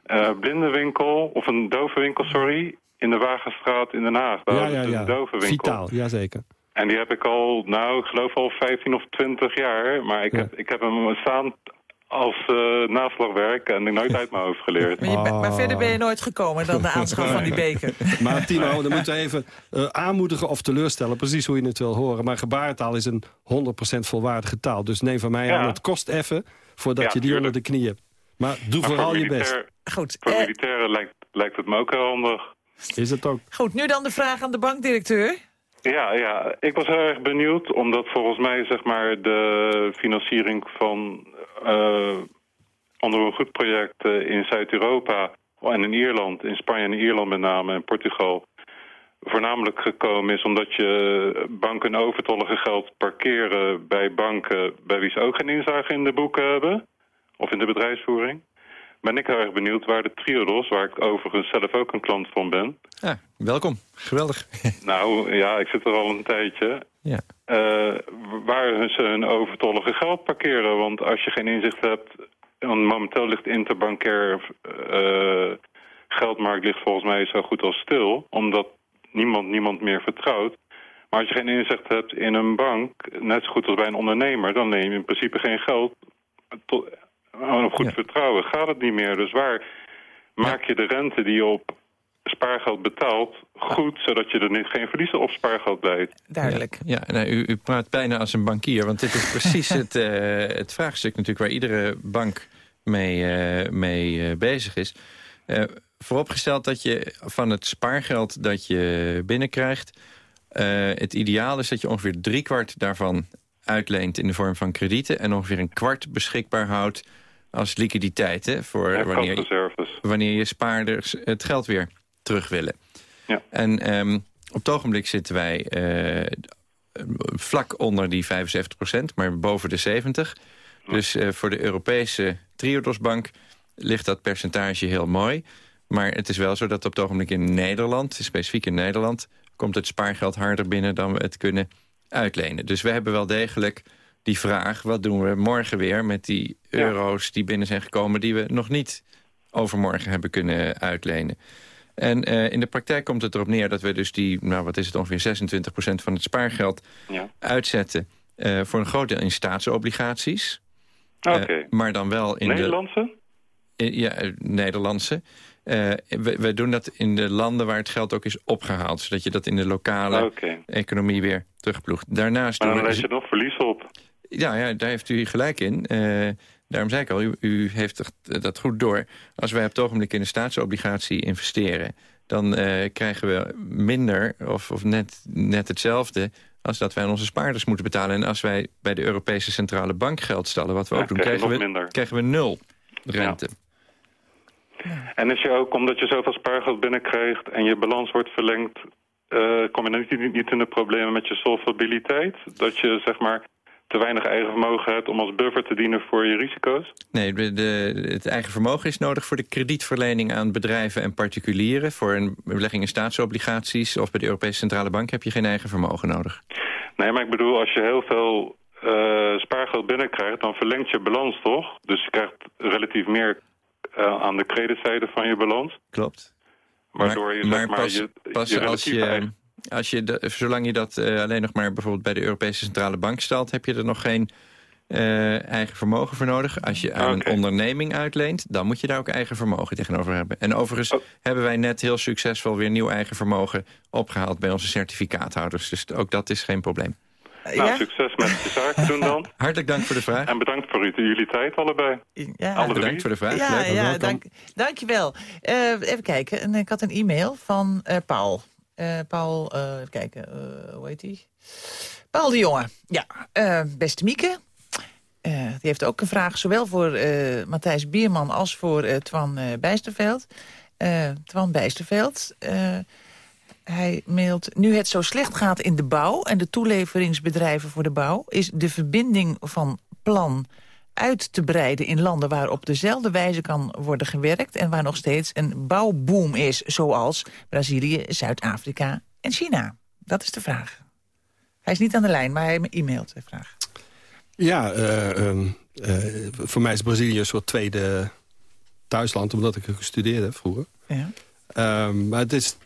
uh, blindenwinkel, of een dovenwinkel, sorry... in de Wagenstraat in Den Haag. Daar ja, ja, ja. Een dovenwinkel. Vitaal, jazeker. En die heb ik al, nou, ik geloof al 15 of 20 jaar. Maar ik, ja. heb, ik heb hem staan als uh, naslagwerk en ik nooit uit mijn hoofd geleerd. Maar, je, maar, verder ben je nooit gekomen dan de aanschaf van die beker. Maar Timo, dan moeten we even uh, aanmoedigen of teleurstellen. Precies hoe je het wil horen. Maar gebarentaal is een 100% volwaardige taal. Dus neem van mij ja. aan, het kost even voordat ja, je die onder de knie hebt. Maar doe maar vooral je best. Goed, voor uh, militairen lijkt, lijkt het me ook heel handig. Is het ook. Goed, nu dan de vraag aan de bankdirecteur. Ja, ja, ik was heel erg benieuwd, omdat volgens mij zeg maar, de financiering van onder een goed project uh, in Zuid-Europa en in Ierland, in Spanje en Ierland met name en Portugal, voornamelijk gekomen is omdat je banken overtollige geld parkeren bij banken bij wie ze ook geen inzage in de boeken hebben, of in de bedrijfsvoering. Ben ik heel erg benieuwd waar de Triodos, waar ik overigens zelf ook een klant van ben. Ja, welkom. Geweldig. nou ja, ik zit er al een tijdje. Ja. Uh, waar ze hun overtollige geld parkeren. Want als je geen inzicht hebt... Want momenteel ligt interbankair uh, geldmarkt ligt volgens mij zo goed als stil. Omdat niemand niemand meer vertrouwt. Maar als je geen inzicht hebt in een bank, net zo goed als bij een ondernemer... dan neem je in principe geen geld. Tot, op goed ja. vertrouwen gaat het niet meer. Dus waar maak je de rente die je op spaargeld betaalt goed, zodat je er niet geen verliezen op spaargeld leidt. Duidelijk. Ja, nou, u, u, praat bijna als een bankier, want dit is precies het, uh, het vraagstuk natuurlijk waar iedere bank mee, uh, mee uh, bezig is. vooropgesteld dat je van het spaargeld dat je binnenkrijgt, het ideaal is dat je ongeveer driekwart daarvan uitleent in de vorm van kredieten en ongeveer een kwart beschikbaar houdt als liquiditeit hè, voor wanneer, wanneer je spaarders het geld weer terug willen. Ja. En um, op het ogenblik zitten wij uh, vlak onder die 75% maar boven de 70. Dus uh, voor de Europese Triodosbank ligt dat percentage heel mooi. Maar het is wel zo dat op het ogenblik in Nederland, specifiek in Nederland... komt het spaargeld harder binnen dan we het kunnen uitlenen. Dus we hebben wel degelijk die vraag... wat doen we morgen weer met die euro's die binnen zijn gekomen... die we nog niet overmorgen hebben kunnen uitlenen. En uh, in de praktijk komt het erop neer dat we dus die... nou wat is het ongeveer 26% van het spaargeld ja. uitzetten... Uh, voor een groot deel in staatsobligaties. Oké. Okay. Uh, maar dan wel in Nederlandse? de... ja, Nederlandse. Uh, we, we, doen dat in de landen waar het geld ook is opgehaald. Zodat je dat in de lokale okay. economie weer terugploegt. Daarnaast maar dan lees je nog verlies op. Ja, ja, daar heeft u gelijk in. Uh, daarom zei ik al, u, u, heeft dat goed door. Als wij op het ogenblik in een staatsobligatie investeren... dan uh, krijgen we minder of, of net, net hetzelfde als dat wij aan onze spaarders moeten betalen. En als wij bij de Europese Centrale Bank geld stellen, wat we ja, ook doen, krijgen we, krijgen we nul rente. Ja. En is je ook, omdat je zoveel spaargeld binnenkrijgt en je balans wordt verlengd... Uh, kom je dan niet, niet in de problemen met je solvabiliteit? Dat je zeg maar te weinig eigen vermogen hebt om als buffer te dienen voor je risico's? Nee, de, de, het eigen vermogen is nodig voor de kredietverlening aan bedrijven en particulieren. Voor een belegging in staatsobligaties of bij de Europese Centrale Bank heb je geen eigen vermogen nodig. Nee, maar ik bedoel, als je heel veel uh, spaargeld binnenkrijgt, dan verlengt je balans toch? Dus je krijgt relatief meer uh, aan de creditzijde van je balans. Klopt. Waardoor je, maar, zeg maar, pas, je, pas je als je... Als je de, zolang je dat uh, alleen nog maar bijvoorbeeld bij de Europese Centrale Bank stelt... heb je er nog geen uh, eigen vermogen voor nodig. Als je aan okay. een onderneming uitleent, dan moet je daar ook eigen vermogen tegenover hebben. En overigens oh. hebben wij net heel succesvol weer nieuw eigen vermogen opgehaald... bij onze certificaathouders. Dus ook dat is geen probleem. Nou, ja? succes met de zaken doen dan. Hartelijk dank voor de vraag. En bedankt voor jullie tijd allebei. Ja. Alle bedankt voor de vraag. Ja, ja dank, dank je wel. Uh, even kijken, ik had een e-mail van uh, Paul. Uh, Paul, uh, even kijken, uh, hoe heet hij? Paul de Jonge. Ja, beste Mieke. die heeft ook een vraag, zowel voor Matthijs Bierman als voor Twan Bijsterveld. Twan Bijsterveld. hij mailt, nu het zo slecht gaat in de bouw... en de toeleveringsbedrijven voor de bouw... is de verbinding van plan uit te breiden in landen waar op dezelfde wijze kan worden gewerkt... en waar nog steeds een bouwboom is, zoals Brazilië, Zuid-Afrika en China? Dat is de vraag. Hij is niet aan de lijn, maar hij e-mailt de vraag. Ja, uh, uh, uh, voor mij is Brazilië een soort tweede thuisland... omdat ik er gestudeerd heb vroeger. Ja. Ehm, maar het is,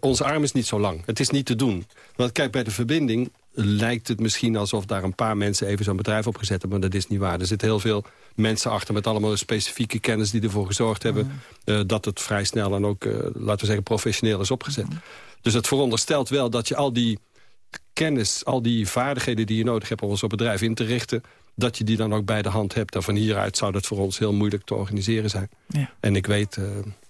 onze arm is niet zo lang. Het is niet te doen. Want kijk, bij de verbinding lijkt het misschien alsof daar een paar mensen even zo'n bedrijf op gezet hebben. Maar dat is niet waar. Er zitten heel veel mensen achter met allemaal specifieke kennis die ervoor gezorgd hebben... Mm. Uh, dat het vrij snel en ook, uh, laten we zeggen, professioneel is opgezet. Mm. Dus het veronderstelt wel dat je al die kennis, al die vaardigheden die je nodig hebt om zo'n bedrijf in te richten dat je die dan ook bij de hand hebt. En van hieruit zou dat voor ons heel moeilijk te organiseren zijn. Ja. En ik weet uh,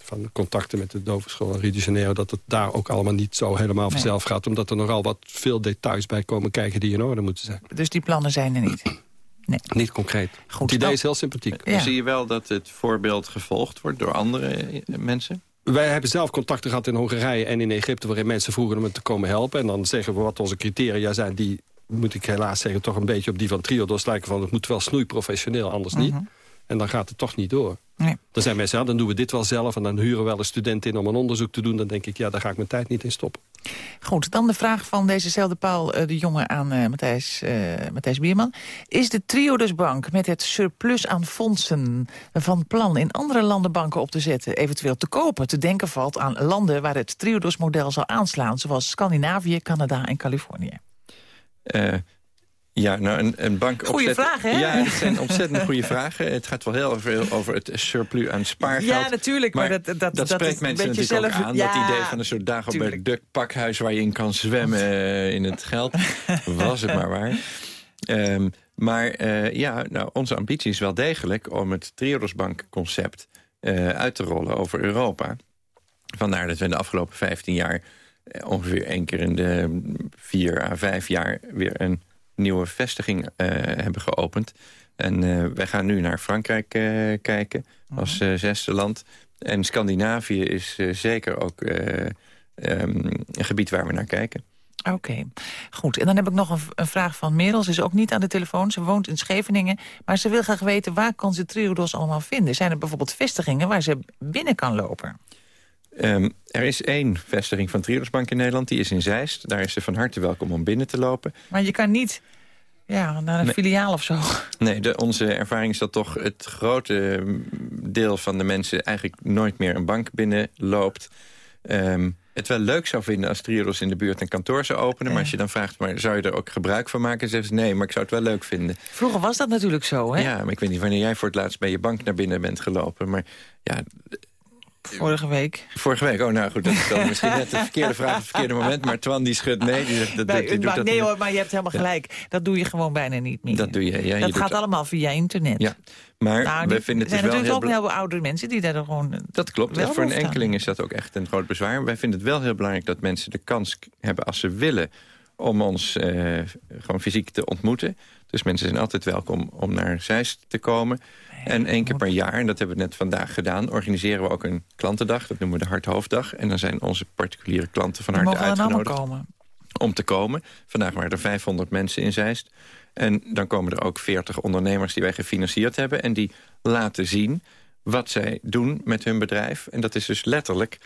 van de contacten met de dovenschool in Rio de Janeiro... dat het daar ook allemaal niet zo helemaal vanzelf gaat. Omdat er nogal wat veel details bij komen kijken die in orde moeten zijn. Dus die plannen zijn er niet? Nee. Niet concreet. Goed, het idee dan... is heel sympathiek. Ja. Zie je wel dat het voorbeeld gevolgd wordt door andere eh, mensen? Wij hebben zelf contacten gehad in Hongarije en in Egypte... waarin mensen vroegen om te komen helpen. En dan zeggen we wat onze criteria zijn... die moet ik helaas zeggen, toch een beetje op die van Triodos lijken van... het moet wel snoeiprofessioneel, anders niet. En dan gaat het toch niet door. Nee. Dan zijn mensen, ja, dan doen we dit wel zelf... en dan huren we wel een student in om een onderzoek te doen. Dan denk ik, ja, daar ga ik mijn tijd niet in stoppen. Goed, dan de vraag van dezezelfde Paul uh, de Jonge aan uh, Matthijs, uh, Matthijs Bierman. Is de Triodosbank met het surplus aan fondsen van plan... in andere landen banken op te zetten, eventueel te kopen? Te denken valt aan landen waar het Triodos-model zal aanslaan... zoals Scandinavië, Canada en Californië. Ja, nou, een, een bank... Goeie vraag, hè? Ja, het zijn ontzettend goede vragen. Het gaat wel heel veel over het surplus aan spaargeld. Ja, natuurlijk, maar, dat, dat, dat, dat spreekt mensen natuurlijk zelf, ook aan. Ja, dat idee van een soort Dagobert Duck pakhuis... waar je in kan zwemmen eh, in het geld. Was het maar waar. Um, maar uh, ja, nou, onze ambitie is wel degelijk om het Triodosbank-concept uh, uit te rollen over Europa. Vandaar dat we in de afgelopen 15 jaar ongeveer één keer in de vier à vijf jaar weer een nieuwe vestiging uh, hebben geopend. En uh, wij gaan nu naar Frankrijk uh, kijken als zesde land. En Scandinavië is zeker ook um, een gebied waar we naar kijken. Oké, goed. En dan heb ik nog een, een, vraag van Merel. Ze is ook niet aan de telefoon, ze woont in Scheveningen. Maar ze wil graag weten, waar kan ze Triodos allemaal vinden? Zijn er bijvoorbeeld vestigingen waar ze binnen kan lopen? Um, er is één vestiging van Triodosbank in Nederland. Die is in Zeist. Daar is ze van harte welkom om binnen te lopen. Maar je kan niet ja, naar een filiaal of zo. Nee, de, onze ervaring is dat toch het grote deel van de mensen... eigenlijk nooit meer een bank binnenloopt. Um, het wel leuk zou vinden als Triodos in de buurt een kantoor zou openen. Maar als je dan vraagt, maar zou je er ook gebruik van maken? Zeggen ze nee, maar ik zou het wel leuk vinden. Vroeger was dat natuurlijk zo, hè? Ja, maar ik weet niet wanneer jij voor het laatst bij je bank naar binnen bent gelopen. Maar ja, Vorige week. Vorige week, oh nou goed, dat is dan misschien net de verkeerde vraag op het verkeerde moment. Maar Twan die schudt nee. Die zegt, dat, nee, doet dat nee hoor, maar je hebt helemaal gelijk. Dat doe je gewoon bijna niet meer. Dat doe je, ja. Dat gaat allemaal via internet. Ja, maar nou, we vinden het er zijn natuurlijk ook heel veel oudere mensen die daar gewoon Dat klopt, voor een enkeling is dat ook echt een groot bezwaar. Wij vinden het wel heel belangrijk dat mensen de kans hebben als ze willen... om ons uh, gewoon fysiek te ontmoeten. Dus mensen zijn altijd welkom om naar Zeist te komen. En één keer per jaar, en dat hebben we net vandaag gedaan... organiseren we ook een klantendag, dat noemen we de Harthoofddag. En dan zijn onze particuliere klanten van harte uitgenodigd komen. om te komen. Vandaag waren er 500 mensen in Zeist. En dan komen er ook 40 ondernemers die wij gefinancierd hebben... en die laten zien wat zij doen met hun bedrijf. En dat is dus letterlijk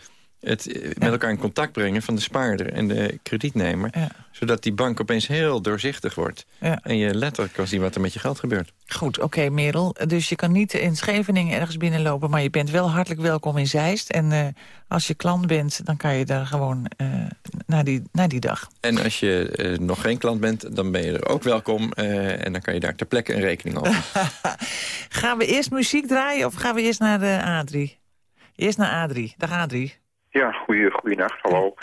het eh, met elkaar in contact brengen van de spaarder en de kredietnemer. Zodat die bank opeens heel doorzichtig wordt. En je letterlijk kan zien wat er met je geld gebeurt. Goed, oké Merel. Dus je kan niet in Scheveningen ergens binnenlopen... maar je bent wel hartelijk welkom in Zeist. En uh, als je klant bent, dan kan je daar gewoon uh, naar, die, naar die dag. En als je uh, nog geen klant bent, dan ben je er ook welkom. en dan kan je daar ter plekke een rekening op. gaan we eerst muziek draaien of gaan we eerst naar de A3? Eerst naar A3. Dag A3. Ja, goeie, goeienacht, hallo.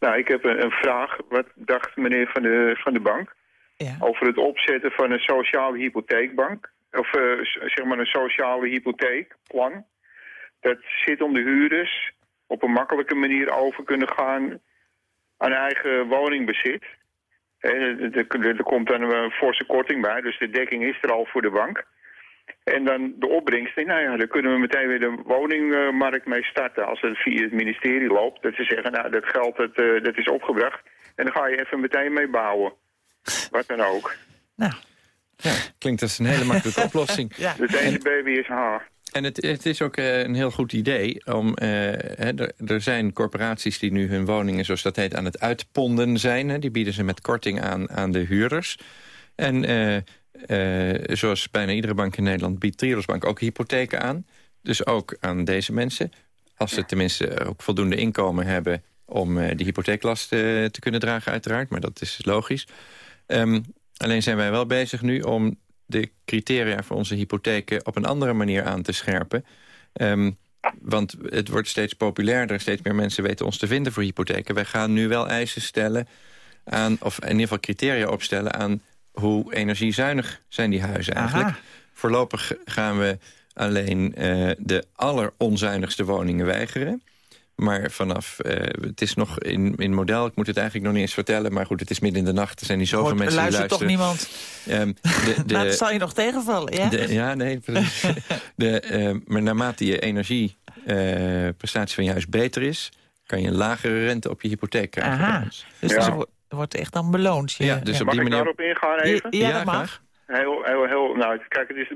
Nou, ik heb een, een, vraag. Wat dacht meneer van de, van de bank ja. over het opzetten van een sociale hypotheekbank? Of uh, zeg maar een sociale hypotheekplan. Dat zit om de huurders op een makkelijke manier over kunnen gaan aan eigen woningbezit. er, er, komt dan een forse korting bij, dus de dekking is er al voor de bank. En dan de opbrengst, nou ja, daar kunnen we meteen weer de woningmarkt mee starten. Als het via het ministerie loopt, dat ze zeggen, nou, dat geld dat, uh, dat is opgebracht. En dan ga je even meteen mee bouwen. Wat dan ook. Nou, ja, klinkt als een hele makkelijke oplossing. ja. De ene baby is haar. En het, het, is ook uh, een heel goed idee. Om, hè, er, er, zijn corporaties die nu hun woningen, zoals dat heet, aan het uitponden zijn. Hè. Die bieden ze met korting aan, aan de huurders. En uh, zoals bijna iedere bank in Nederland biedt Triodosbank ook hypotheken aan. Dus ook aan deze mensen. Als ze tenminste ook voldoende inkomen hebben om uh, die hypotheeklast uh, te kunnen dragen uiteraard. Maar dat is logisch. Um, alleen zijn wij wel bezig nu om de criteria voor onze hypotheken op een andere manier aan te scherpen. Um, want het wordt steeds populairder, steeds meer mensen weten ons te vinden voor hypotheken. Wij gaan nu wel eisen stellen aan, of in ieder geval criteria opstellen aan hoe energiezuinig zijn die huizen eigenlijk. Voorlopig gaan we alleen uh, de alleronzuinigste woningen weigeren. Maar vanaf, uh, het is nog in, in model, ik moet het eigenlijk nog niet eens vertellen... maar goed, het is midden in de nacht, er zijn niet zoveel mensen die luisteren. toch niemand? Um, de, de, nou, dat zal je nog tegenvallen, ja? De, ja, nee. de, uh, maar naarmate je energieprestatie uh, van je huis beter is... kan je een lagere rente op je hypotheek krijgen. Aha, dus ja wordt echt dan beloond. Je, ja, dus op mag die manier... ik daarop ingaan even? Ja, dat mag. Heel, heel, heel, nou, kijk, het is,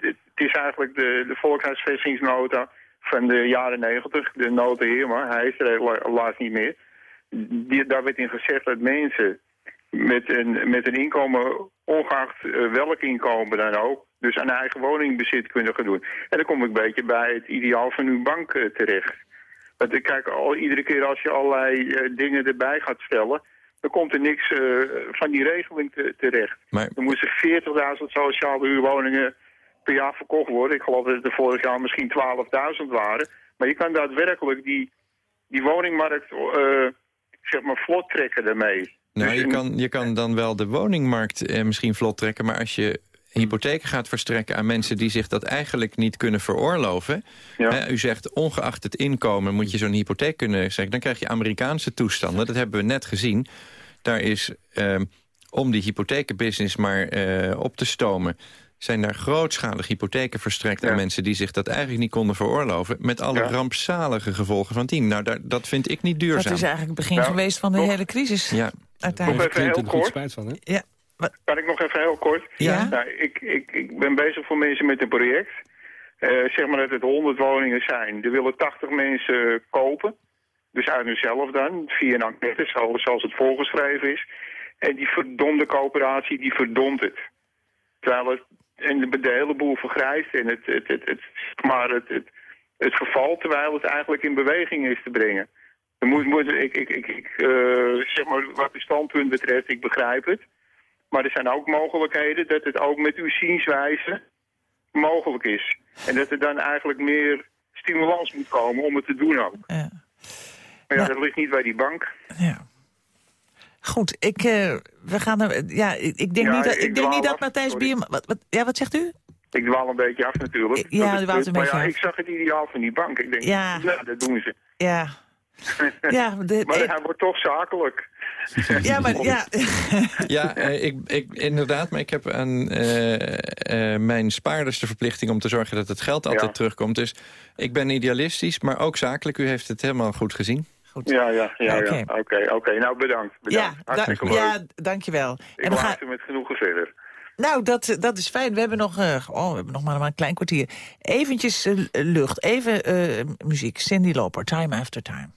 het is eigenlijk de, de volkshuisvestingsnota van de jaren negentig. De nota hier, maar hij is er helaas niet meer. Die, daar werd in gezegd dat mensen met een, met een inkomen, ongeacht uh, welk inkomen dan ook, dus een eigen woningbezit kunnen gaan doen. En dan kom ik een beetje bij het ideaal van uw bank uh, terecht. Want kijk, al, iedere keer als je allerlei uh, dingen erbij gaat stellen, dan komt er niks van die regeling te, terecht. Maar... Er moeten 40.000 sociale huurwoningen per jaar verkocht worden. Ik geloof dat het er vorig jaar misschien 12.000 waren. Maar je kan daadwerkelijk die, die woningmarkt zeg maar vlot trekken daarmee. Nou, dus je, kan, je kan dan wel de woningmarkt eh, misschien vlot trekken... maar als je hypotheken gaat verstrekken aan mensen die zich dat eigenlijk niet kunnen veroorloven. Ja. u zegt, ongeacht het inkomen moet je zo'n hypotheek kunnen zeggen. Dan krijg je Amerikaanse toestanden. Dat hebben we net gezien. Daar is, ehm, om die hypothekenbusiness maar eh, op te stomen zijn daar grootschalige hypotheken verstrekt aan mensen die zich dat eigenlijk niet konden veroorloven. Met alle rampzalige gevolgen van tien. Nou, daar, dat vind ik niet duurzaam. Dat is eigenlijk het begin geweest van de hele crisis. Ja. Uiteindelijk. Nog even heel kort. Spijt van, hè? Ja. Kan ik nog even heel kort? Ja. Nou, ik, ik, ik ben bezig voor mensen met een project. Uh, zeg maar dat het 100 woningen zijn. Er willen 80 mensen kopen. Dus uit hunzelf dan, via een enquête, zoals het voorgeschreven is. En die verdomde coöperatie, die verdomt het. Terwijl het en de, de hele boel vergrijst en het, het, het, het, maar het, het, het vervalt terwijl het eigenlijk in beweging is te brengen. Er moet, moet, ik, ik, ik, ik uh, zeg maar, wat het standpunt betreft, ik begrijp het. Maar er zijn ook mogelijkheden dat het ook met uw zienswijze mogelijk is. En dat er dan eigenlijk meer stimulans moet komen om het te doen ook. Ja. Maar ja, dat ligt niet bij die bank. Ja. Goed, ik, uh, we gaan er, ja, ik denk niet dat, ik, denk niet dat Matthijs Bierman... Wat, wat, ja, wat zegt u? Ik dwaal een beetje af natuurlijk. Ja, dat is, een maar ja, ik zag het ideaal van die bank. Ik denk, ja, nou, dat doen ze. Ja. ja de, maar hij wordt toch zakelijk. Ja, maar ja. ja, uh, ik, ik, inderdaad, maar ik heb aan uh, uh, mijn spaarders de verplichting om te zorgen dat het geld altijd terugkomt. Dus ik ben idealistisch, maar ook zakelijk. U heeft het helemaal goed gezien. Ja, ja, ja. Oké, oké. Okay. Nou, bedankt. bedankt. Ja, Hartstikke da Ja, dankjewel. Ik en dan ga... met genoegen verder. Nou, dat, dat is fijn. We hebben nog, uh, oh, we hebben nog maar een klein kwartier. Eventjes uh, lucht, even uh, muziek. Cindy Loper, Time After Time.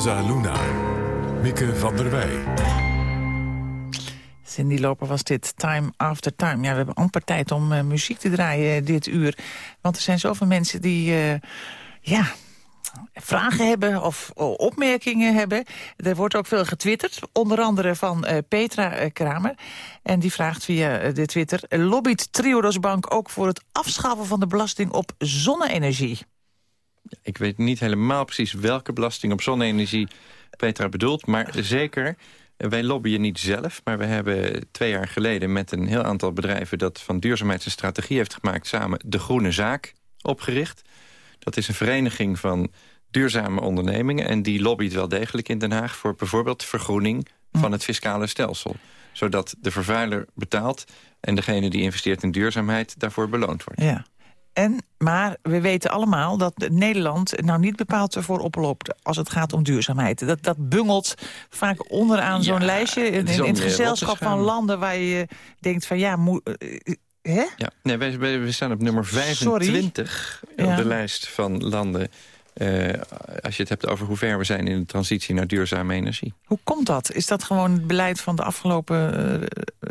Casa Luna. Mieke van der Wij. Cindy Loper was dit, Time After Time. Ja, we hebben amper tijd om uh, muziek te draaien uh, dit uur. Want er zijn zoveel mensen die... Uh, ja, vragen hebben of opmerkingen hebben. Er wordt ook veel getwitterd, onder andere van Petra Kramer. En die vraagt via de Twitter... lobbyt Triodos Bank ook voor het afschaffen van de belasting op zonne-energie? Ik weet niet helemaal precies welke belasting op zonne-energie Petra bedoelt. Maar zeker, wij lobbyen niet zelf. Maar we hebben twee jaar geleden met een heel aantal bedrijven... dat van duurzaamheid strategie heeft gemaakt... samen de Groene Zaak opgericht. Dat is een vereniging van duurzame ondernemingen... en die lobbyt wel degelijk in Den Haag... voor bijvoorbeeld vergroening van het fiscale stelsel. Zodat de vervuiler betaalt en degene die investeert in duurzaamheid... daarvoor beloond wordt. Ja. Maar we weten allemaal dat Nederland nou niet bepaald ervoor oploopt als het gaat om duurzaamheid. Dat, dat bungelt vaak onderaan zo'n lijstje in, in, het gezelschap van landen waar je denkt van ja, moet... Hè? Ja, nee, wij, staan op nummer 25 Sorry? op de lijst van landen... Uh, als je het hebt over hoe ver we zijn in de transitie naar duurzame energie. Hoe komt dat? Is dat gewoon het beleid van de afgelopen uh,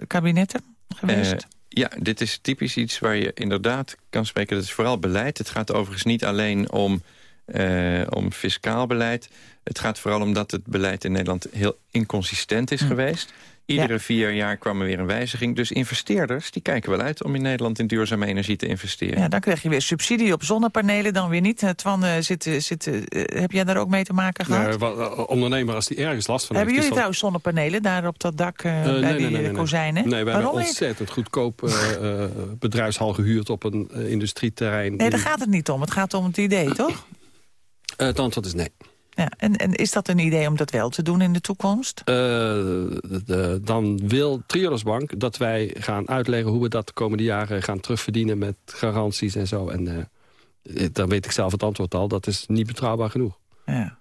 kabinetten geweest? Uh, ja, dit is typisch iets waar je inderdaad kan spreken. Dat is vooral beleid. Het gaat overigens niet alleen om, uh, om fiscaal beleid. Het gaat vooral om dat het beleid in Nederland heel inconsistent is hm. geweest. Iedere vier jaar kwam er weer een wijziging. Dus investeerders die kijken wel uit om in Nederland in duurzame energie te investeren. Ja, dan krijg je weer subsidie op zonnepanelen, dan weer niet. Twan, uh, zit, zit, uh, heb jij daar ook mee te maken gehad? Nee, ondernemer als die ergens last van Hebben heeft... jullie trouwens zonnepanelen daar op dat dak uh, bij nee, die nee, kozijnen? Nee, wij hebben ontzettend goedkoop bedrijfshal gehuurd op een industrieterrein. Nee, daar gaat het niet om. Het gaat om het idee, toch? het antwoord is nee. Ja, en, en is dat een idee om dat wel te doen in de toekomst? Uh, de, dan wil Triodos Bank dat wij gaan uitleggen... hoe we dat de komende jaren gaan terugverdienen met garanties en zo. En uh, dan weet ik zelf het antwoord al. Dat is niet betrouwbaar genoeg. Ja.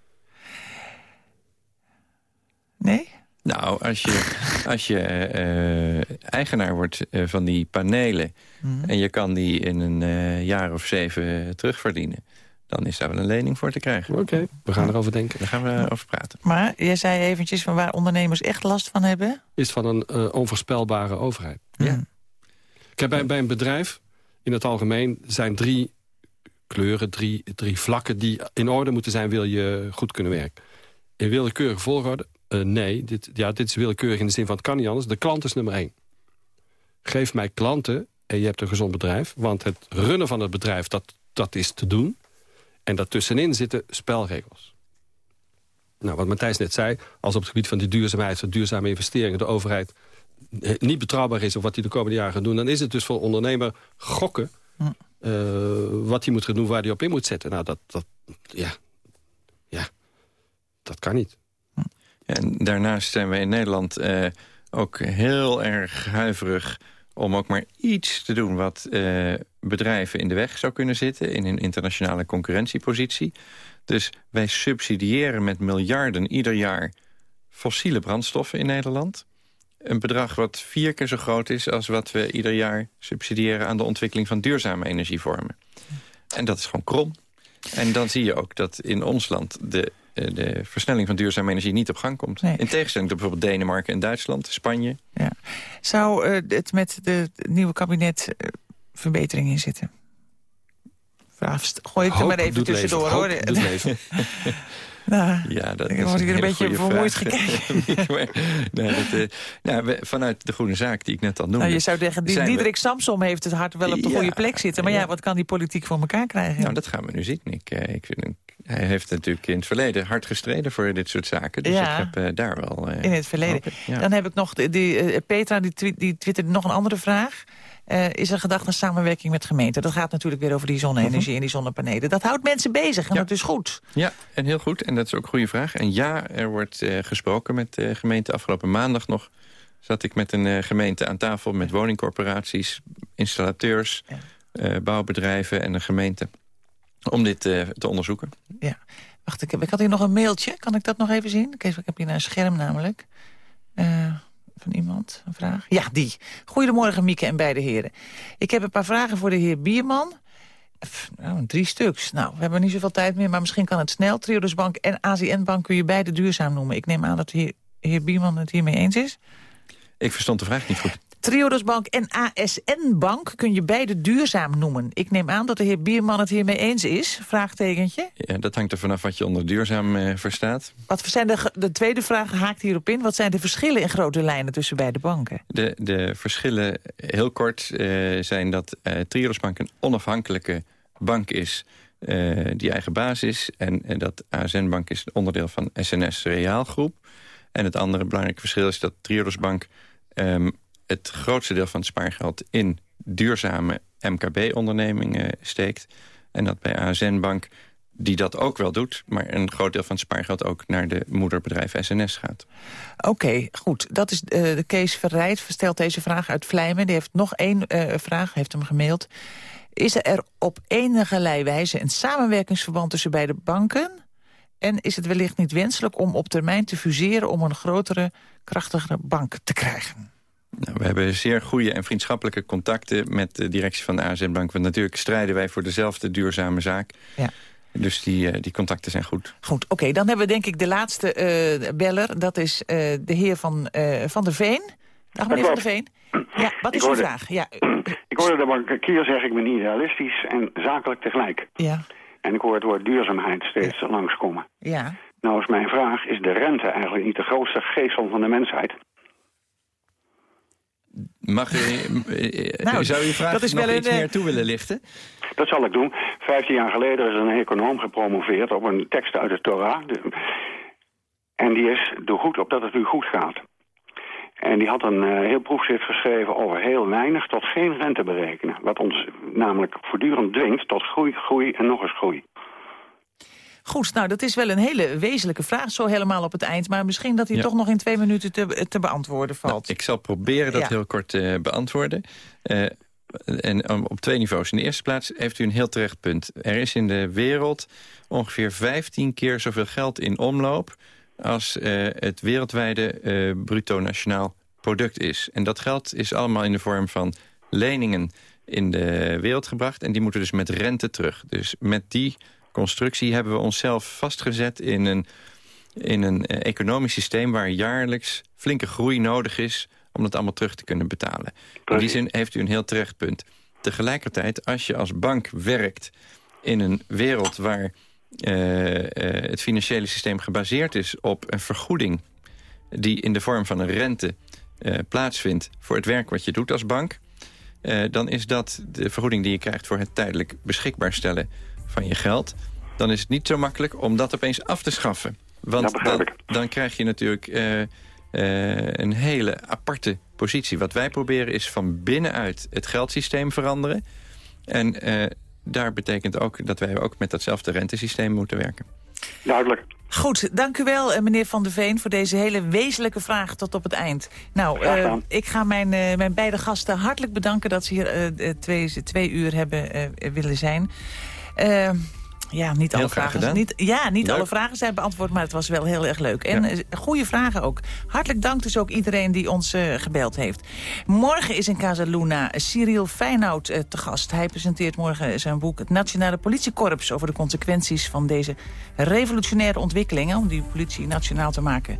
Nee? Nou, als je, als je uh, eigenaar wordt van die panelen... Mm. en je kan die in een jaar of zeven terugverdienen dan is daar wel een lening voor te krijgen. Oké, we gaan erover denken. Daar gaan we over praten. Maar jij zei eventjes van waar ondernemers echt last van hebben? Is van een uh, onvoorspelbare overheid. Ja. Kijk, bij, bij een bedrijf in het algemeen zijn drie kleuren, drie, drie vlakken... die in orde moeten zijn, wil je goed kunnen werken. In willekeurige volgorde? Uh, nee, dit, ja, dit is willekeurig in de zin van het kan niet anders. De klant is nummer één. Geef mij klanten en je hebt een gezond bedrijf. Want het runnen van het bedrijf, dat, dat is te doen. En daartussenin zitten spelregels. Nou, wat Matthijs net zei, als op het gebied van die duurzaamheid... van duurzame investeringen de overheid eh, niet betrouwbaar is... op wat hij de komende jaren gaat doen... dan is het dus voor ondernemer gokken... Hm. Uh, wat hij moet gaan doen, waar hij op in moet zetten. Nou, dat, dat, ja, ja, dat kan niet. En daarnaast zijn we in Nederland uh, ook heel erg huiverig om ook maar iets te doen wat uh, bedrijven in de weg zou kunnen zitten... in hun internationale concurrentiepositie. Dus wij subsidiëren met miljarden ieder jaar fossiele brandstoffen in Nederland. Een bedrag wat vier keer zo groot is als wat we ieder jaar subsidiëren... aan de ontwikkeling van duurzame energievormen. En dat is gewoon krom. En dan zie je ook dat in ons land de eh, de versnelling van duurzame energie niet op gang komt. In tegenstelling tot bijvoorbeeld Denemarken en Duitsland, Spanje. Ja. Zou uh, het met de, het nieuwe kabinet uh, verbetering in zitten? Gooi ik er maar even tussendoor, hoor. Nou, ja, dat ik word hier een beetje vermoeid gekeken. nee, dat, uh, nou, vanuit de groene zaak die ik net al noemde... Nou, je zou zeggen, die, Diederik we... Samsom heeft het hart wel op de goede plek zitten. Maar ja, wat kan die politiek voor elkaar krijgen? Nou, dat gaan we nu zien. Ik, ik vind, hij heeft natuurlijk in het verleden hard gestreden voor dit soort zaken. Dus ja, ik heb uh, daar wel... In het verleden. Dan heb ik nog, die, Petra die, twi die twitterde nog een andere vraag. Uh, is er gedacht aan samenwerking met gemeenten? Dat gaat natuurlijk weer over die zonne-energie mhm. en die zonnepanelen. Dat houdt mensen bezig en dat is goed. Ja, en heel goed. En dat is ook een goede vraag. En ja, er wordt uh, gesproken met de gemeente. Afgelopen maandag nog zat ik met een gemeente aan tafel... met woningcorporaties, installateurs, ja. bouwbedrijven en een gemeente. om dit te onderzoeken. Ja. Wacht, ik, heb, ik had hier nog een mailtje. Kan ik dat nog even zien? Ik heb hier een scherm namelijk. Van iemand, een vraag? Ja, die. Goedemorgen, Mieke en beide heren. Ik heb een paar vragen voor de heer Bierman. Nou, drie stuks. Nou, we hebben niet zoveel tijd meer, maar misschien kan het snel. Triodos Bank en AZN Bank kun je beide duurzaam noemen. Ik neem aan dat de heer, heer Bierman het hiermee eens is. Ik verstond de vraag niet goed. Triodos Bank en ASN Bank kun je beide duurzaam noemen. Ik neem aan dat de heer Bierman het hiermee eens is. Vraagtekentje. Ja, dat hangt er vanaf wat je onder duurzaam eh, verstaat. Wat zijn de, de tweede vraag haakt hierop in. Wat zijn de verschillen in grote lijnen tussen beide banken? De, de verschillen, heel kort, uh, zijn dat uh, Triodos Bank een onafhankelijke bank is... Uh, die eigen baas is. En, en dat ASN Bank is onderdeel van SNS Reaalgroep. En het andere belangrijke verschil is dat Triodos Bank... Um, het grootste deel van het spaargeld in duurzame MKB-ondernemingen steekt. En dat bij ASN Bank, die dat ook wel doet... maar een groot deel van het spaargeld ook naar de moederbedrijf SNS gaat. Oké, goed. Dat is uh, de Kees Verrijd, stelt deze vraag uit Vlijmen. Die heeft nog één uh, vraag, heeft hem gemaild. Is er op enige wijze een samenwerkingsverband tussen beide banken... En is het wellicht niet wenselijk om op termijn te fuseren... om een grotere, krachtigere bank te krijgen? Nou, we hebben zeer goede en vriendschappelijke contacten met de directie van de ASN Bank. Want natuurlijk strijden wij voor dezelfde duurzame zaak. Ja. Dus die, uh, die contacten zijn goed. Goed, oké. dan hebben we denk ik de laatste uh, beller. Dat is uh, de heer van, van der Veen. Dag meneer van der Veen. Ja, wat is uw vraag? Ja. Ik hoorde de bankier zeg ik ben idealistisch en zakelijk tegelijk. Ja. En ik hoor het woord duurzaamheid steeds ja. langskomen. Ja. Nou is mijn vraag, is de rente eigenlijk niet de grootste geestel van de mensheid? Mag je, nou, zou je vraag nog wel iets meer toe willen lichten? Dat zal ik doen. Vijftien jaar geleden is een econoom gepromoveerd op een tekst uit de Torah. En die is er goed op dat het u goed gaat. En die had een uh, heel proefschrift geschreven over heel weinig tot geen rente berekenen. Wat ons namelijk voortdurend dwingt tot groei, groei en nog eens groei. Goed, nou dat is wel een hele wezenlijke vraag zo helemaal op het eind. Maar misschien dat hij toch nog in twee minuten te, te beantwoorden valt. Nou, ik zal proberen dat heel kort te uh, beantwoorden. Uh, en um, op twee niveaus. In de eerste plaats heeft u een heel terecht punt. Er is in de wereld ongeveer 15 keer zoveel geld in omloop... als uh, het wereldwijde bruto nationaal product is. En dat geld is allemaal in de vorm van leningen in de wereld gebracht. En die moeten dus met rente terug. Dus met die constructie hebben we onszelf vastgezet in een, in een eh, economisch systeem... waar jaarlijks flinke groei nodig is om dat allemaal terug te kunnen betalen. In die zin heeft u een heel terecht punt. Tegelijkertijd, als je als bank werkt in een wereld waar uh, uh, het financiële systeem gebaseerd is op een vergoeding die in de vorm van een rente uh, plaatsvindt voor het werk wat je doet als bank... dan is dat de vergoeding die je krijgt voor het tijdelijk beschikbaar stellen van je geld... dan is het niet zo makkelijk om dat opeens af te schaffen. Want dan, dan, krijg je natuurlijk uh, uh, een hele aparte positie. Wat wij proberen is van binnenuit het geldsysteem veranderen. En uh, daar betekent ook dat wij ook met datzelfde rentesysteem moeten werken. Duidelijk. Goed, dank u wel meneer Van der Veen voor deze hele wezenlijke vraag tot op het eind. Nou, uh, ik ga mijn, uh, mijn beide gasten hartelijk bedanken dat ze hier uh, twee, twee uur hebben willen zijn. Uh, ja, niet alle, vragen, niet, ja, niet alle vragen zijn beantwoord, maar het was wel heel erg leuk. En ja. goede vragen ook. Hartelijk dank dus ook iedereen die ons uh, gebeld heeft. Morgen is in Casa Luna Cyril Feyenoord uh, te gast. Hij presenteert morgen zijn boek Het Nationale Politiekorps... over de consequenties van deze revolutionaire ontwikkelingen... om die politie nationaal te maken.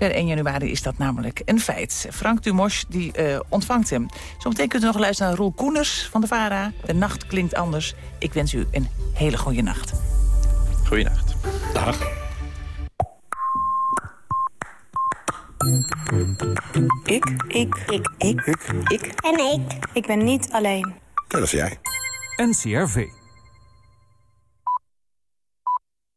Per 1 januari is dat namelijk een feit. Frank Dumos die, uh, ontvangt hem. Zometeen kunt u nog luisteren naar Roel Koeners van de VARA. De nacht klinkt anders. Ik wens u een hele goede nacht. Goeienacht. Dag. Ik. Ik. Ik. Ik. Ik. Ik. En ik. Ik ben niet alleen. Dat is jij. NCRV.